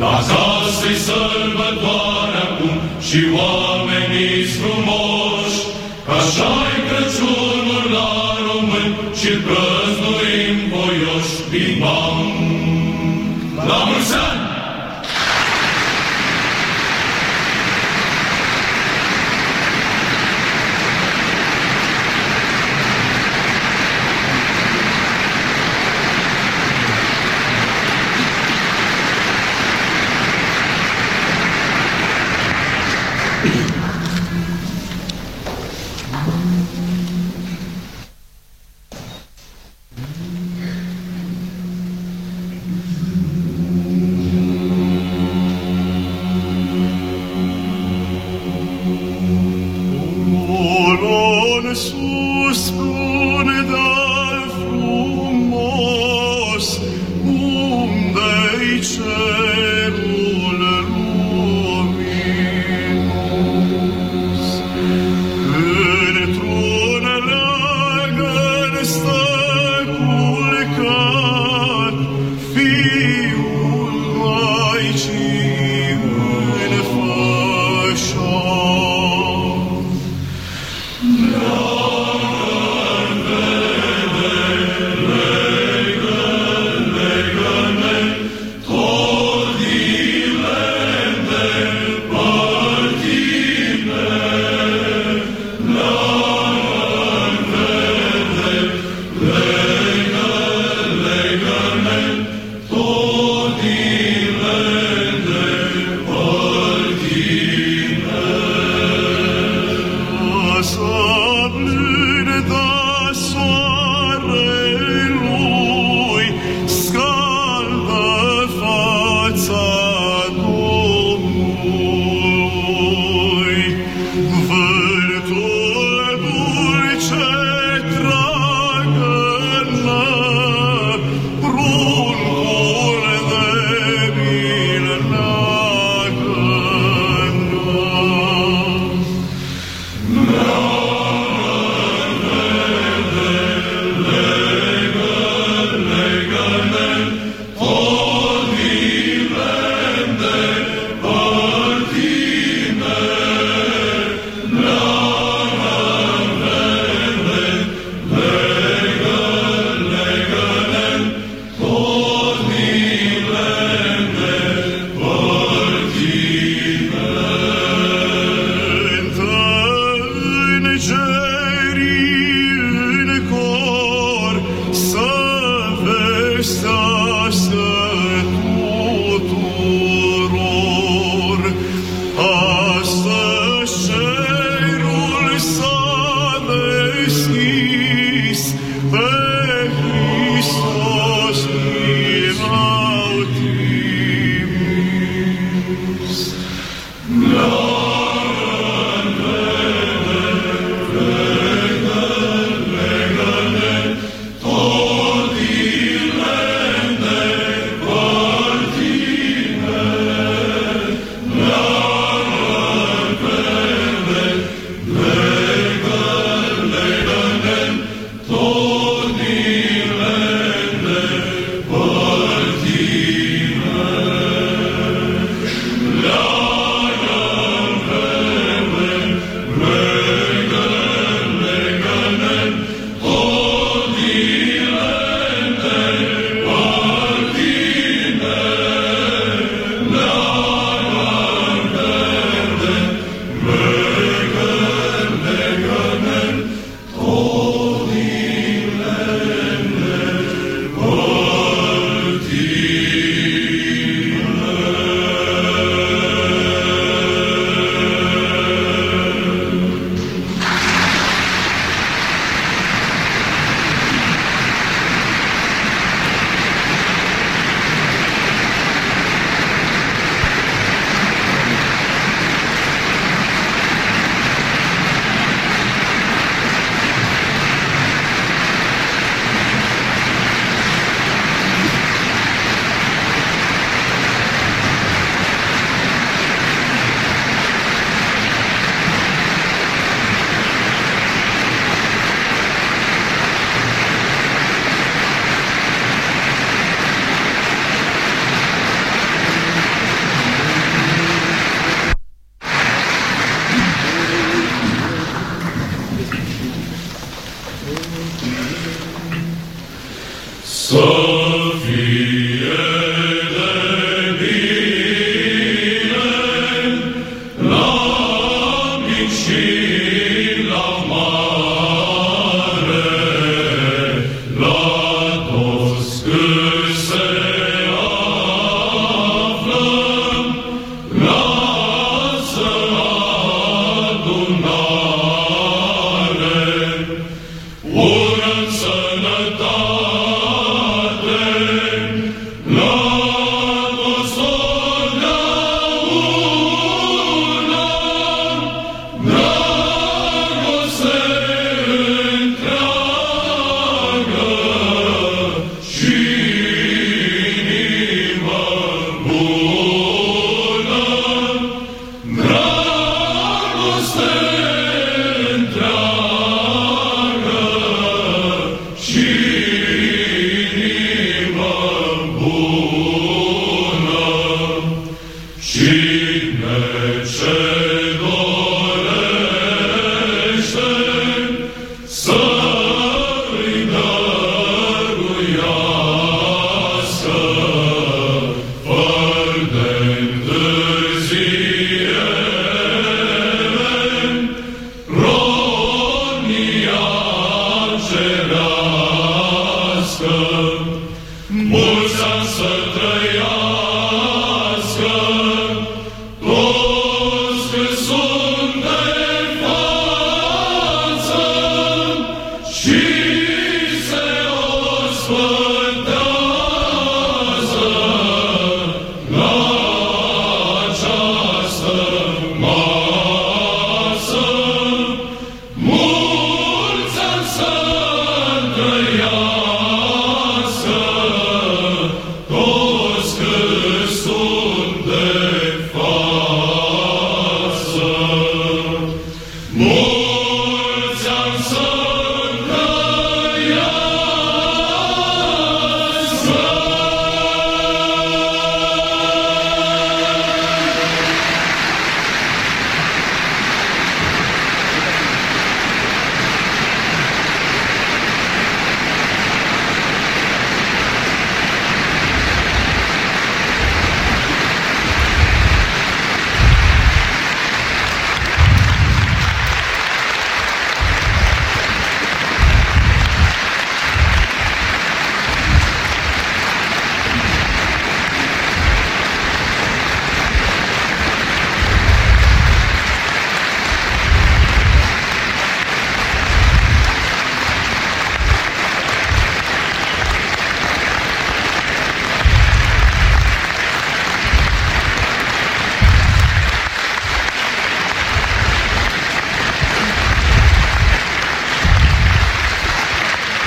La casă-i sărbătoare acum și oamenii frumoși, așa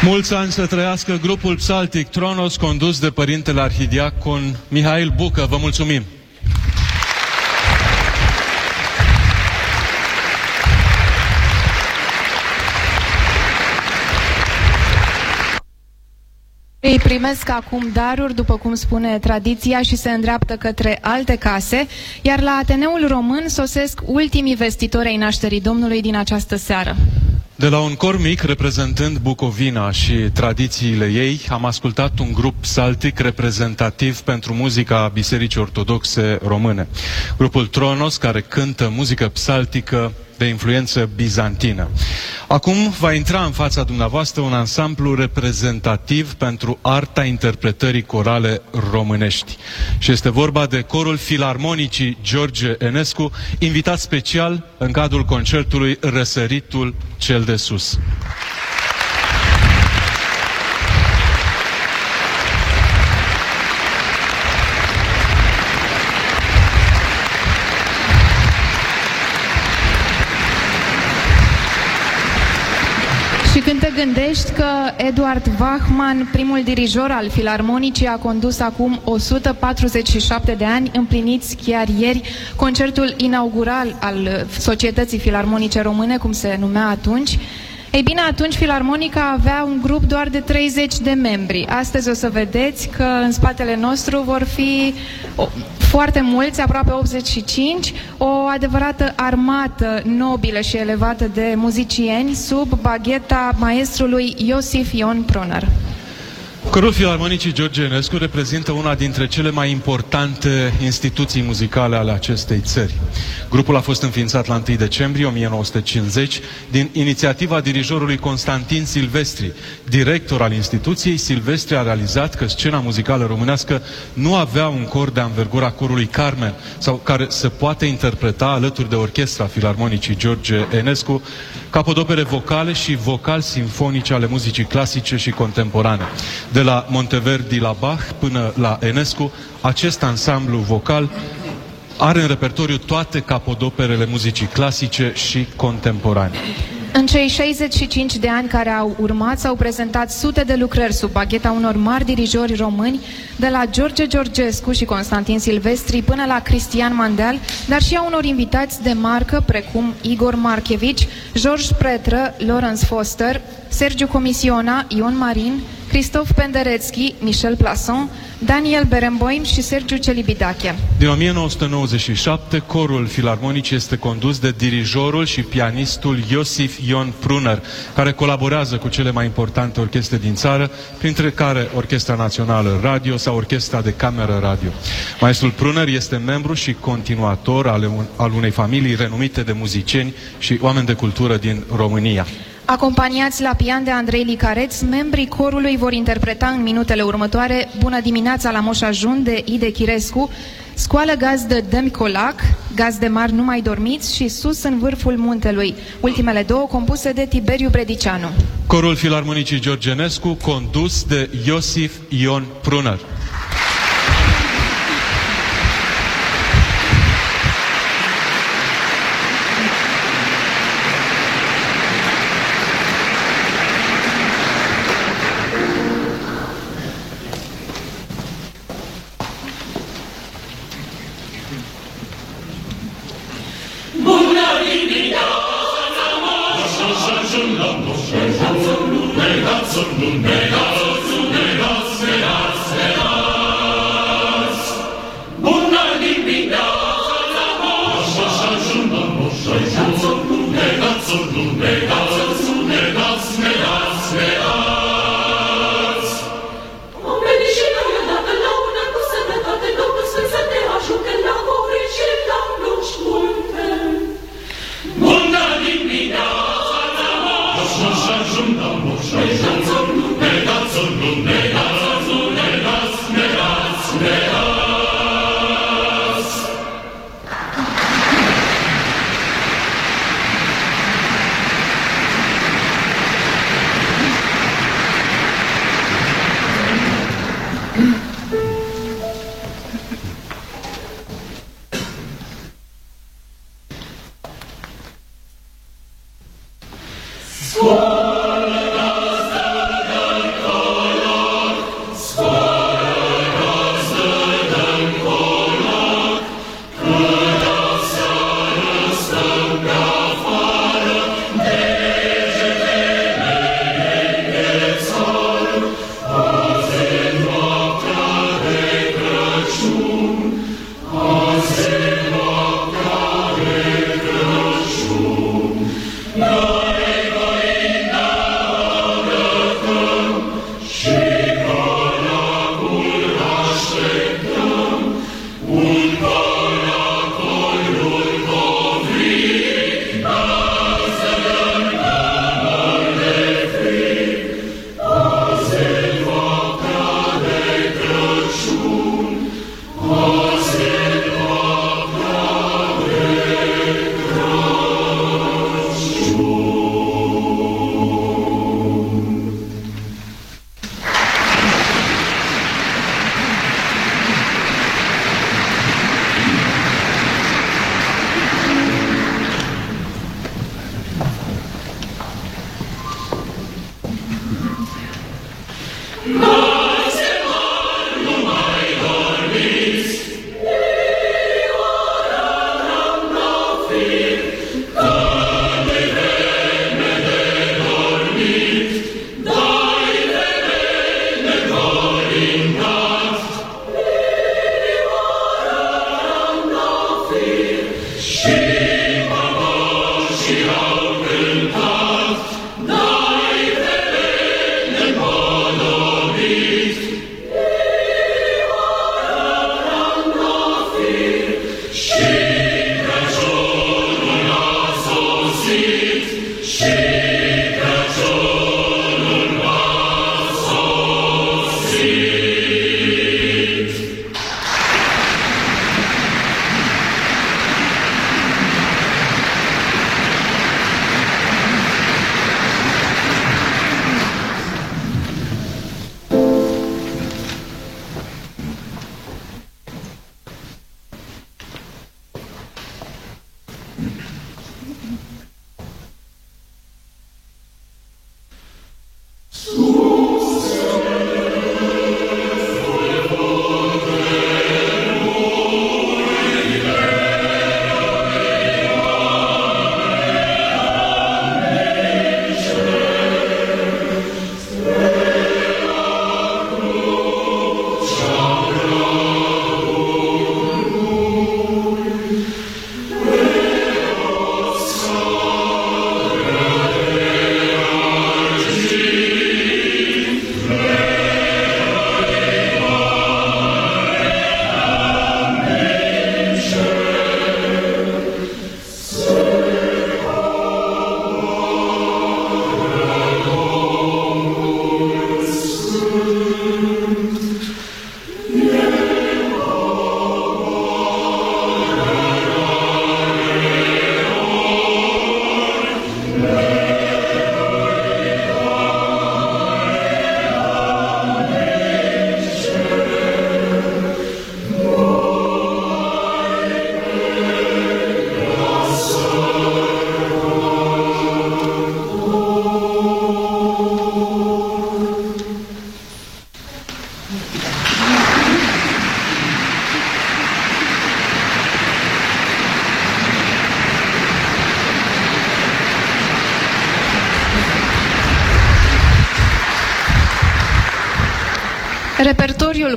Mulți ani să trăiască grupul psaltic Tronos condus de părintele arhidiacon Mihail Bucă. Vă mulțumim! Ei primesc acum daruri, după cum spune tradiția, și se îndreaptă către alte case, iar la Ateneul Român sosesc ultimii vestitori ai nașterii Domnului din această seară. De la un cor mic reprezentând Bucovina și tradițiile ei, am ascultat un grup psaltic reprezentativ pentru muzica Bisericii Ortodoxe Române. Grupul Tronos, care cântă muzică psaltică de influență bizantină. Acum va intra în fața dumneavoastră un ansamblu reprezentativ pentru arta interpretării corale românești. Și este vorba de corul filarmonicii George Enescu, invitat special în cadrul concertului Răsăritul cel de sus. Gândești că Eduard Wachman, primul dirijor al Filarmonicii, a condus acum 147 de ani, împliniți chiar ieri concertul inaugural al Societății Filarmonice Române, cum se numea atunci, ei bine, atunci Filarmonica avea un grup doar de 30 de membri. Astăzi o să vedeți că în spatele nostru vor fi o, foarte mulți, aproape 85, o adevărată armată nobilă și elevată de muzicieni sub bagheta maestrului Iosif Ion Pronar. Corul Filarmonicii George Enescu reprezintă una dintre cele mai importante instituții muzicale ale acestei țări. Grupul a fost înființat la 1 decembrie 1950 din inițiativa dirijorului Constantin Silvestri. Director al instituției, Silvestri a realizat că scena muzicală românească nu avea un cor de anvergura corului Carmen sau care se poate interpreta alături de orchestra Filarmonicii George Enescu capodopere vocale și vocal-sinfonice ale muzicii clasice și contemporane. De la Monteverdi la Bach până la Enescu, acest ansamblu vocal are în repertoriu toate capodoperele muzicii clasice și contemporane. În cei 65 de ani care au urmat s-au prezentat sute de lucrări sub bagheta unor mari dirijori români, de la George Georgescu și Constantin Silvestri până la Cristian Mandel, dar și a unor invitați de marcă precum Igor Marchevici, George Pretră, Lawrence Foster, Sergiu Comisiona, Ion Marin, Christophe Penderecki, Michel Plasson, Daniel Beremboim și Sergiu Celibidache. Din 1997, corul filarmonic este condus de dirijorul și pianistul Iosif Ion Pruner, care colaborează cu cele mai importante orchestre din țară, printre care Orchestra Națională Radio sau Orchestra de Cameră Radio. Maestrul Pruner este membru și continuator al, un, al unei familii renumite de muzicieni și oameni de cultură din România. Acompaniați la pian de Andrei Licareț, membrii corului vor interpreta în minutele următoare Bună dimineața la Moș Ajun de Ide Chirescu, Scoală gaz de Dăm Colac, Gaz de Mar Nu Mai Dormiți și Sus în Vârful Muntelui, ultimele două compuse de Tiberiu Predicianu. Corul Filarmonicii Georgenescu, condus de Iosif Ion Pruner.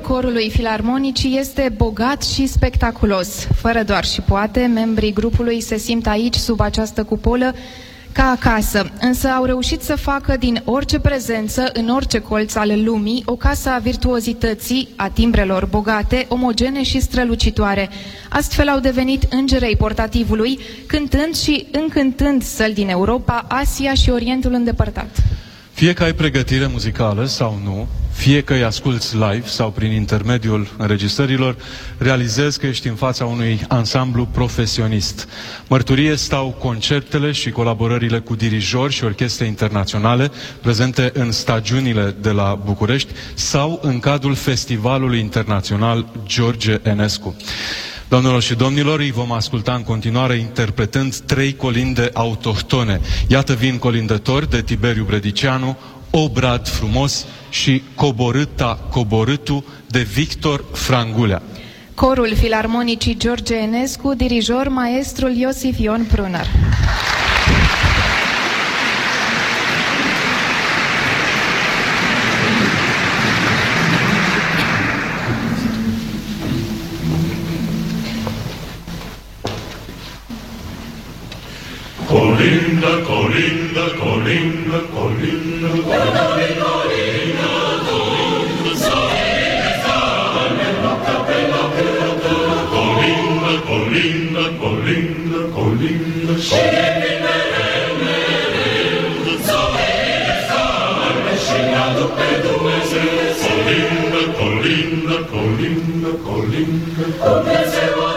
Corului filarmonicii este bogat și spectaculos. Fără doar și poate, membrii grupului se simt aici, sub această cupolă, ca acasă, însă au reușit să facă din orice prezență, în orice colț al lumii, o casă a virtuozității, a timbrelor bogate, omogene și strălucitoare. Astfel au devenit îngerei portativului, cântând și încântând săli din Europa, Asia și Orientul îndepărtat. Fie că ai pregătire muzicală sau nu, fie că îi asculți live sau prin intermediul înregistrărilor, realizezi că ești în fața unui ansamblu profesionist. Mărturie stau concertele și colaborările cu dirijori și orchestre internaționale prezente în stagiunile de la București sau în cadrul Festivalului Internațional George Enescu. Doamnelor și domnilor, îi vom asculta în continuare interpretând trei colinde autohtone. Iată vin colindători de Tiberiu Bredicianu, O brad frumos și Coborâta Coborâtu de Victor Frangulea. Corul filarmonicii George Enescu, dirijor maestrul Iosif Ion Brunner. Colinda, colinda, colinda, colinda, colinda, colinda, Colinda, colinda, colinda, colinda, Dumnezeu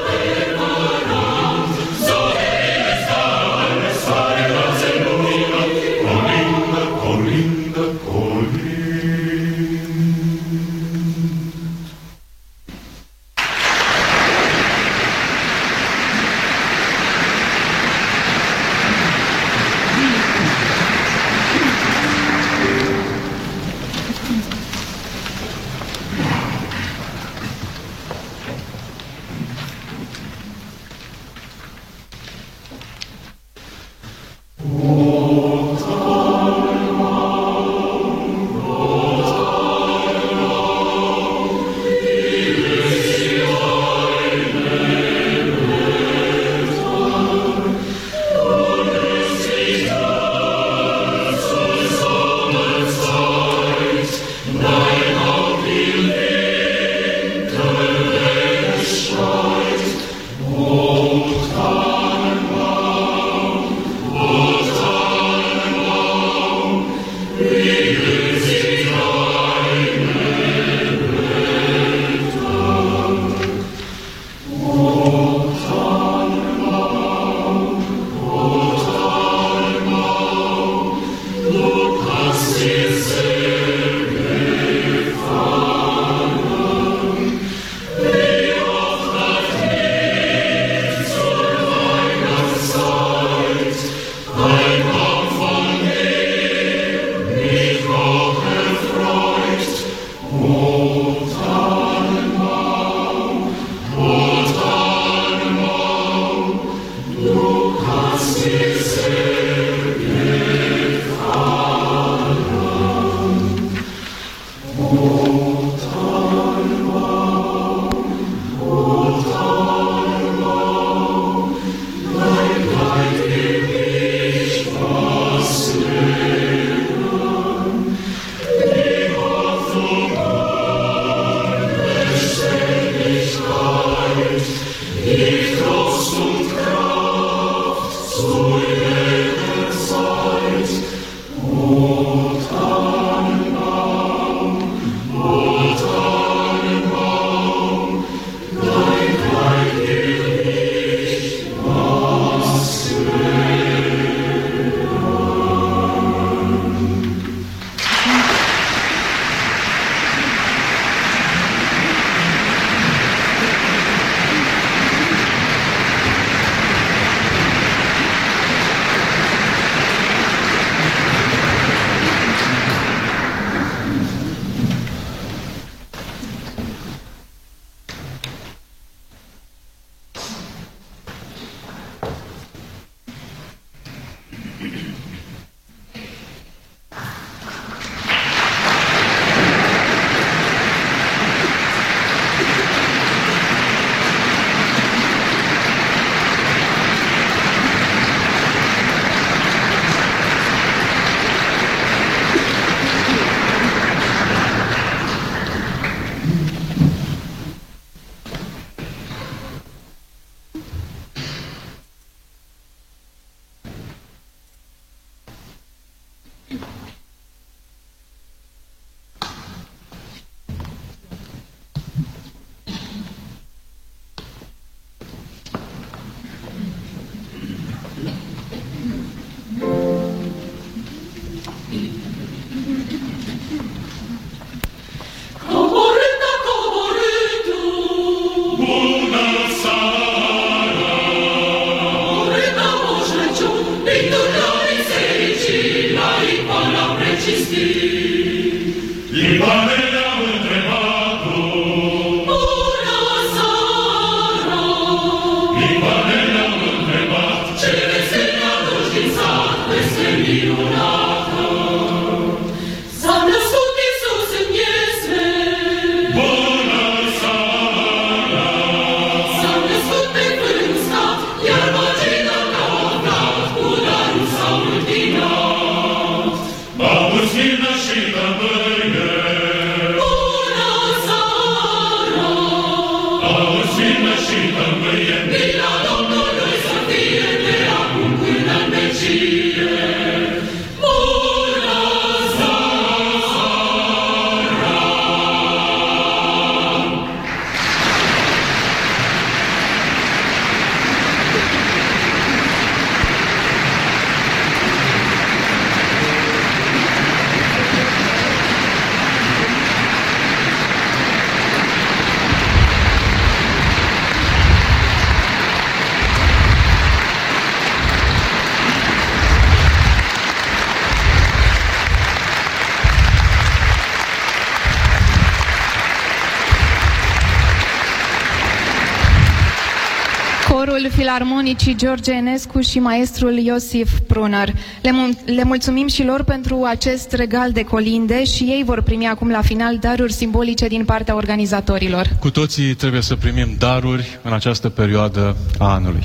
Filarmonicii George Enescu și maestrul Iosif Pruner. Le, mul- le mulțumim și lor pentru acest regal de colinde și ei vor primi acum la final daruri simbolice din partea organizatorilor. Cu toții trebuie să primim daruri în această perioadă a anului.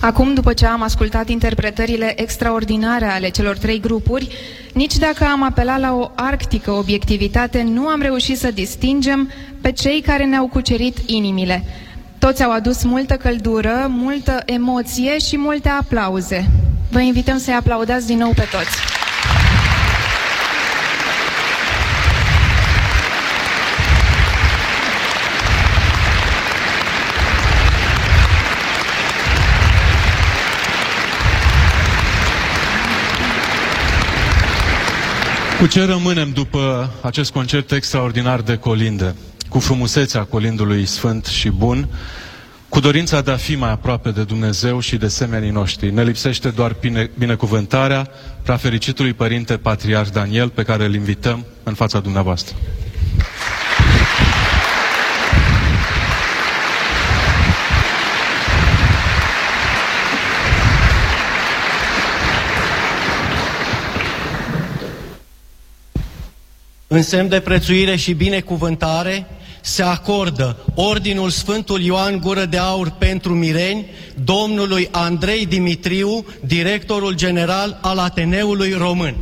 Acum, după ce am ascultat interpretările extraordinare ale celor trei grupuri, nici dacă am apelat la o arctică obiectivitate, nu am reușit să distingem pe cei care ne-au cucerit inimile. Toți au adus multă căldură, multă emoție și multe aplauze. Vă invităm să-i aplaudați din nou pe toți. Cu ce rămânem după acest concert extraordinar de colinde? Cu frumusețea colindului sfânt și bun, cu dorința de a fi mai aproape de Dumnezeu și de semenii noștri. Ne lipsește doar bine, binecuvântarea prafericitului Părinte Patriarh Daniel, pe care îl invităm în fața dumneavoastră. În semn de prețuire și binecuvântare se acordă Ordinul Sfântul Ioan Gură de Aur pentru Mireni, domnului Andrei Dimitriu, directorul general al Ateneului Român.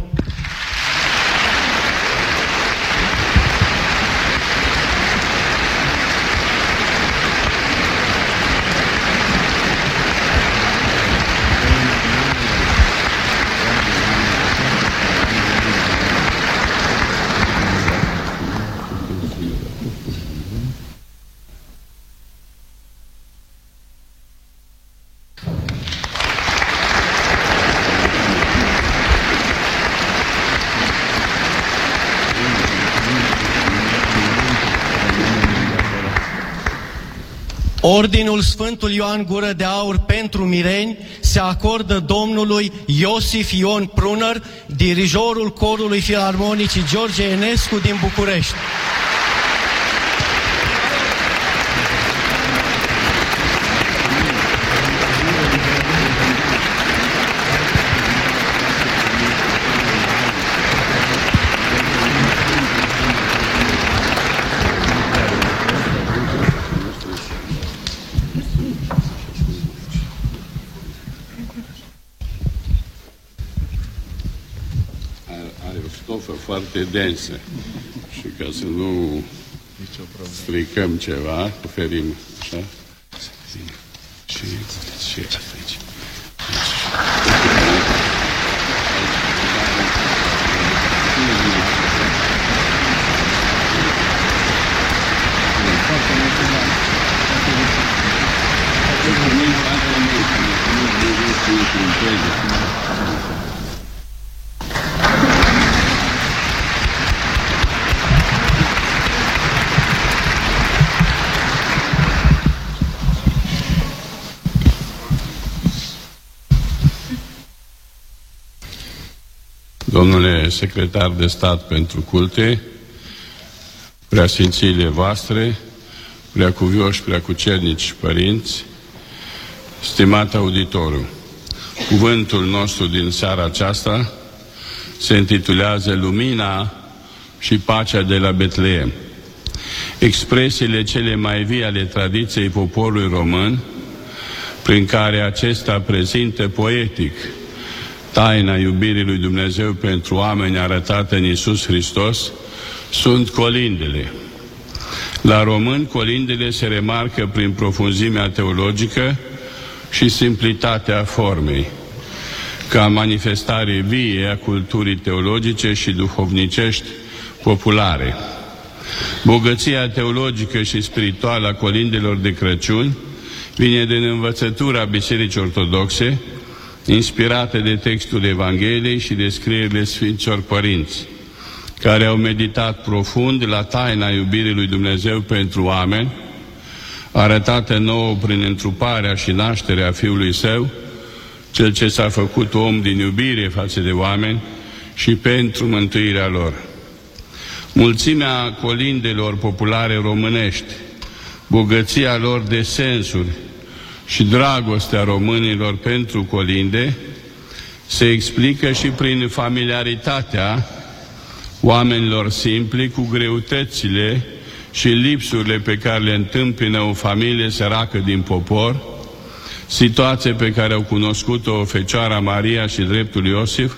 Ordinul Sfântul Ioan Gură de Aur pentru Mireni se acordă domnului Iosif Ion Pruner, dirijorul corului filarmonicii George Enescu din București. Are, are o stofă foarte densă și ca să nu stricăm ceva, oferim așa. Și, și aici. Domnule secretar de stat pentru culte, preasfințiile voastre, preacuvioși, preacucernici părinți, stimat auditoriu, cuvântul nostru din seara aceasta se intitulează Lumina și pacea de la Betleem. Expresiile cele mai vii ale tradiției poporului român, prin care acesta prezintă poetic taina iubirii lui Dumnezeu pentru oameni arătată în Isus Hristos, sunt colindele. La român, colindele se remarcă prin profunzimea teologică și simplitatea formei, ca manifestare vie a culturii teologice și duhovnicești populare. Bogăția teologică și spirituală a colindelor de Crăciun vine din învățătura Bisericii Ortodoxe, inspirate de textul Evangheliei și de scrierile Sfinților Părinți, care au meditat profund la taina iubirii lui Dumnezeu pentru oameni, arătată nouă prin întruparea și nașterea Fiului Său, Cel ce s-a făcut om din iubire față de oameni și pentru mântuirea lor. Mulțimea colindelor populare românești, bogăția lor de sensuri și dragostea românilor pentru colinde se explică și prin familiaritatea oamenilor simpli cu greutățile și lipsurile pe care le întâmpină o familie săracă din popor, situație pe care au cunoscut-o Fecioara Maria și dreptul Iosif,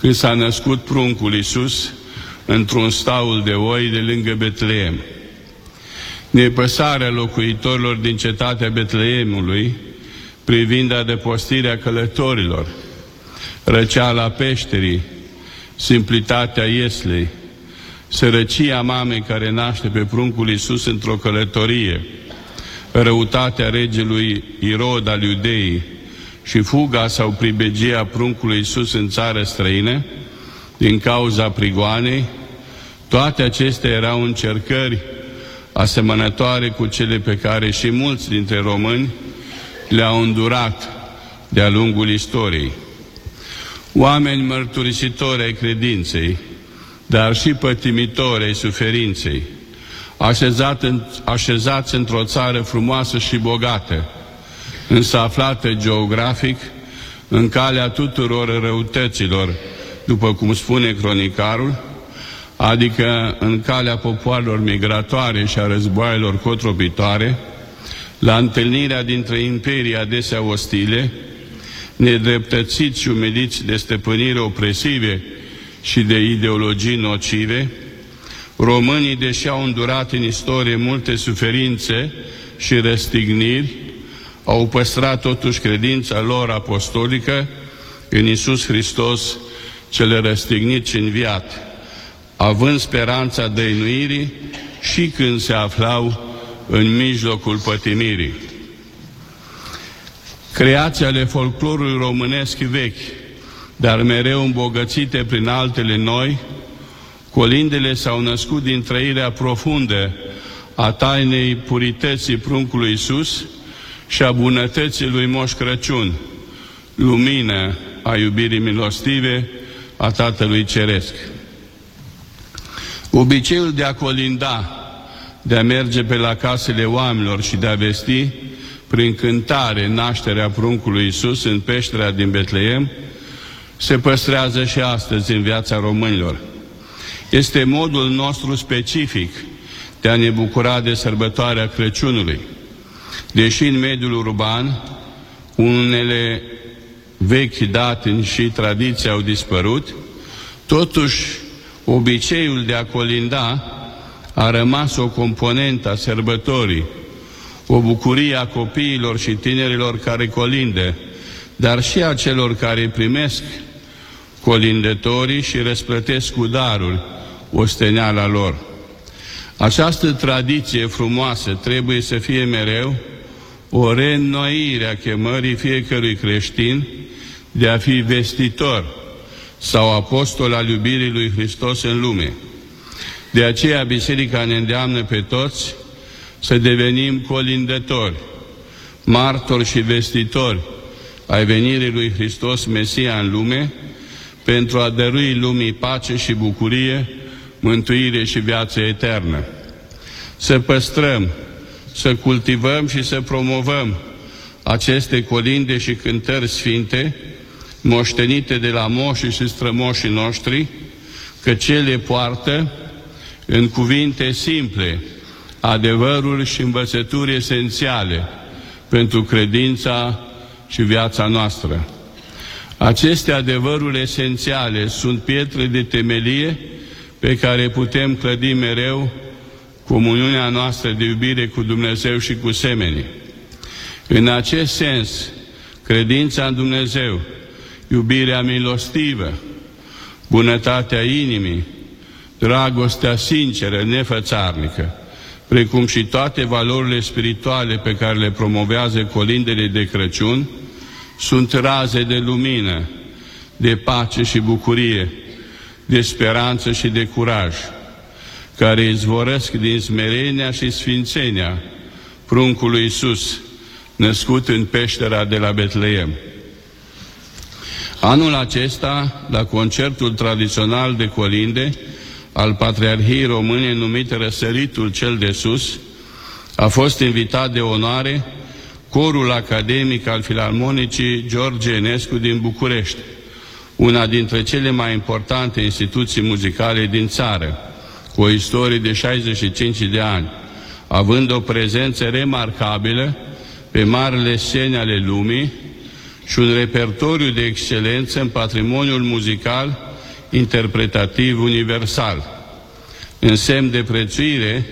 când s-a născut pruncul Iisus într-un staul de oi de lângă Betleem. Nepăsarea locuitorilor din cetatea Betleemului privind adăpostirea călătorilor, răceala peșterii, simplitatea ieslei, sărăcia mamei care naște pe pruncul Iisus într-o călătorie, răutatea regelui Irod al Iudeii și fuga sau pribegia pruncului Iisus în țară străină, din cauza prigoanei, toate acestea erau încercări asemănătoare cu cele pe care și mulți dintre români le-au îndurat de-a lungul istoriei. Oameni mărturisitori ai credinței, dar și pătimitori ai suferinței, așezat în, așezați într-o țară frumoasă și bogată, însă aflată geografic în calea tuturor răutăților, după cum spune cronicarul, adică în calea popoarelor migratoare și a războaielor cotropitoare, la întâlnirea dintre imperii adesea ostile, nedreptățiți și umiliți de stăpânire opresive și de ideologii nocive, românii, deși au îndurat în istorie multe suferințe și răstigniri, au păstrat totuși credința lor apostolică în Isus Hristos, cel răstignit și înviat, având speranța dăinuirii și când se aflau în mijlocul pătimirii. Creația ale folclorului românesc vechi, dar mereu îmbogățite prin altele noi, colindele s-au născut din trăirea profundă a tainei purității pruncului Iisus și a bunătății lui Moș Crăciun, lumină a iubirii milostive a Tatălui Ceresc. Obiceiul de a colinda, de a merge pe la casele oamenilor și de a vesti prin cântare nașterea pruncului Iisus în peștera din Betleem, se păstrează și astăzi în viața românilor. Este modul nostru specific de a ne bucura de sărbătoarea Crăciunului. Deși în mediul urban unele vechi date și tradiții au dispărut, totuși obiceiul de a colinda a rămas o componentă a sărbătorii, o bucurie a copiilor și tinerilor care colinde, dar și a celor care primesc colindătorii și răsplătesc cu daruri osteneala lor. Această tradiție frumoasă trebuie să fie mereu o reînnoire a chemării fiecărui creștin de a fi vestitor sau apostol al iubirii lui Hristos în lume. De aceea Biserica ne îndeamnă pe toți să devenim colindători, martori și vestitori ai venirii lui Hristos Mesia în lume, pentru a dărui lumii pace și bucurie, mântuire și viață eternă. Să păstrăm, să cultivăm și să promovăm aceste colinde și cântări sfinte, moștenite de la moșii și strămoșii noștri, că cele poartă în cuvinte simple, adevăruri și învățături esențiale pentru credința și viața noastră. Aceste adevăruri esențiale sunt pietre de temelie pe care putem clădi mereu comuniunea noastră de iubire cu Dumnezeu și cu semenii. În acest sens, credința în Dumnezeu, iubirea milostivă, bunătatea inimii, dragostea sinceră, nefățarnică, precum și toate valorile spirituale pe care le promovează colindele de Crăciun, sunt raze de lumină, de pace și bucurie, de speranță și de curaj, care izvorăsc din smerenia și sfințenia pruncului Iisus, născut în peștera de la Betleem. Anul acesta, la concertul tradițional de colinde al Patriarhiei Române numit Răsăritul cel de Sus, a fost invitat de onoare Corul Academic al Filarmonicii George Enescu din București, una dintre cele mai importante instituții muzicale din țară, cu o istorie de 65 de ani, având o prezență remarcabilă pe marile scene ale lumii și un repertoriu de excelență în patrimoniul muzical interpretativ universal. În semn de prețuire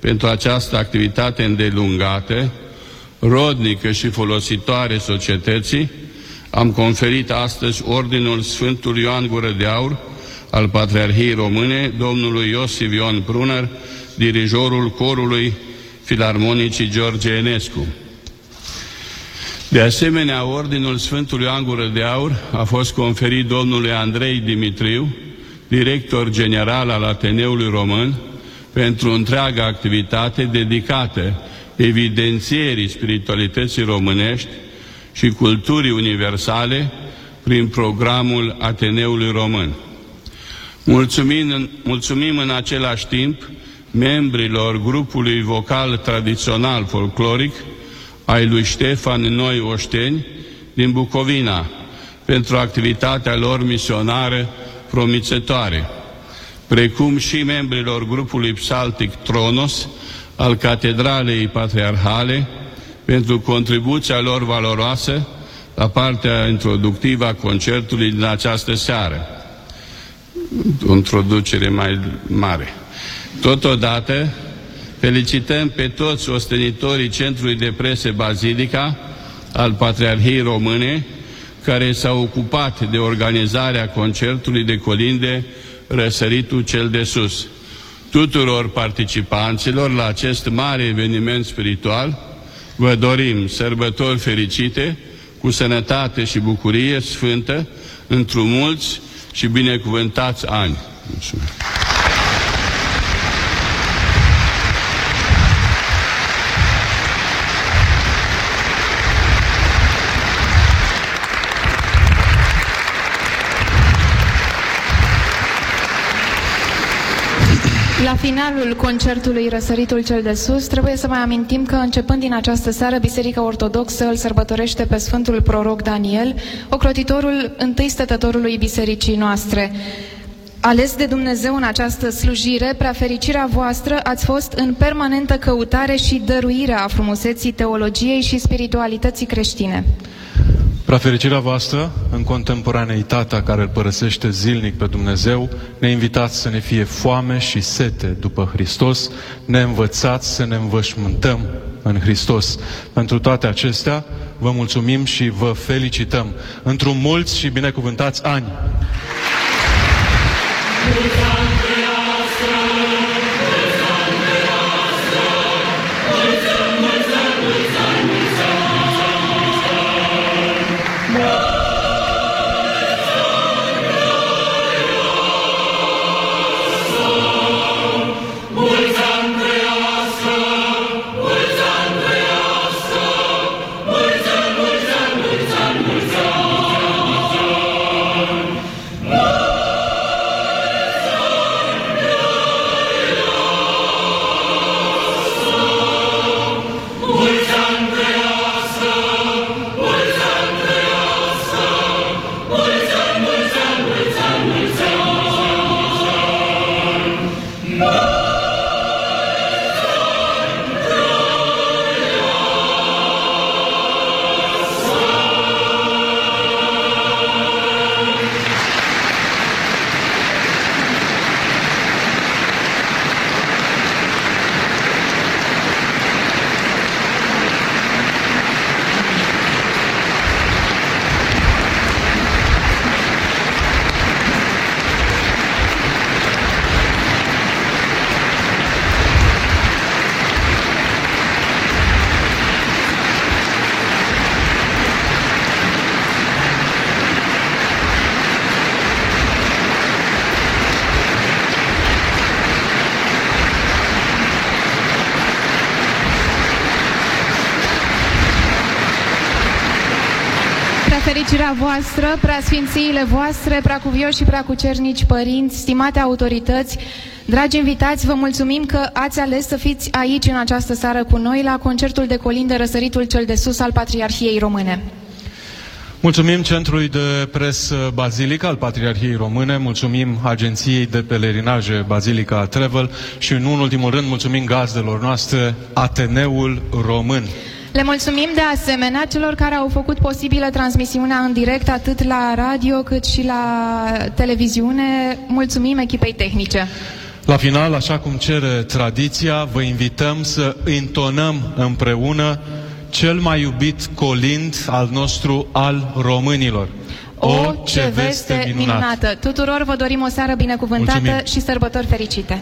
pentru această activitate îndelungată, rodnică și folositoare societății, am conferit astăzi Ordinul Sfântul Ioan Gură de Aur al Patriarhiei Române, domnului Iosif Ion Pruner, dirijorul corului Filarmonicii George Enescu. De asemenea, Ordinul Sfântului Ioan Gură de Aur a fost conferit domnului Andrei Dimitriu, director general al Ateneului Român, pentru întreaga activitate dedicată evidențierii spiritualității românești și culturii universale prin programul Ateneului Român. Mulțumim, mulțumim în același timp membrilor grupului vocal tradițional folcloric ai lui Ștefan Noi Oșteni din Bucovina pentru activitatea lor misionară promițătoare, precum și membrilor grupului psaltic Tronos al Catedralei Patriarhale pentru contribuția lor valoroasă la partea introductivă a concertului din această seară. O introducere mai mare. Totodată, felicităm pe toți ostenitorii Centrului de Prese Bazilica al Patriarhiei Române, care s-au ocupat de organizarea concertului de colinde Răsăritul cel de sus. Tuturor participanților la acest mare eveniment spiritual, vă dorim sărbători fericite, cu sănătate și bucurie sfântă, într mulți și binecuvântați ani. Mulțumesc. Finalul concertului Răsăritul cel de Sus, trebuie să mai amintim că începând din această seară, Biserica Ortodoxă îl sărbătorește pe Sfântul Proroc Daniel, ocrotitorul întâi stătătorului bisericii noastre. Ales de Dumnezeu în această slujire, prea fericirea voastră ați fost în permanentă căutare și dăruire a frumuseții teologiei și spiritualității creștine. Prea fericirea voastră, în contemporaneitatea care îl părăsește zilnic pe Dumnezeu, ne invitați să ne fie foame și sete după Hristos, ne învățați să ne învășmântăm în Hristos. Pentru toate acestea, vă mulțumim și vă felicităm. Într-un mulți și binecuvântați ani! Mulți fericirea voastră, prea sfințiile voastre, prea cuvioși și prea cucernici părinți, stimate autorități, dragi invitați, vă mulțumim că ați ales să fiți aici în această seară cu noi la concertul de colinde Răsăritul cel de sus al Patriarhiei Române. Mulțumim Centrului de Presă Bazilica al Patriarhiei Române, mulțumim Agenției de Pelerinaje Bazilica Travel și în un ultimul rând mulțumim gazdelor noastre Ateneul Român. Le mulțumim de asemenea celor care au făcut posibilă transmisiunea în direct atât la radio cât și la televiziune. Mulțumim echipei tehnice. La final, așa cum cere tradiția, vă invităm să intonăm împreună cel mai iubit colind al nostru al românilor. O, ce veste minunată! Tuturor vă dorim o seară binecuvântată Mulțumim. și sărbători fericite!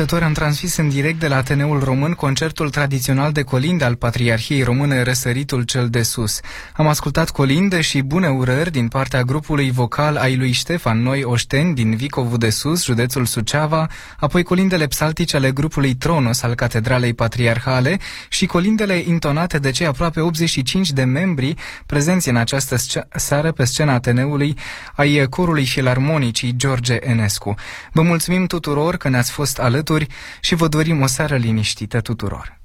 Ascultători, am transmis în direct de la Ateneul Român concertul tradițional de colinde al Patriarhiei Române Răsăritul cel de sus. Am ascultat colinde și bune urări din partea grupului vocal ai lui Ștefan Noi Oșteni din Vicovu de Sus, județul Suceava, apoi colindele psaltice ale grupului Tronos al Catedralei Patriarhale și colindele intonate de cei aproape 85 de membri prezenți în această sce- seară pe scena Ateneului ai corului filarmonicii George Enescu. Vă mulțumim tuturor că ne-ați fost alături și vă dorim o seară liniștită tuturor.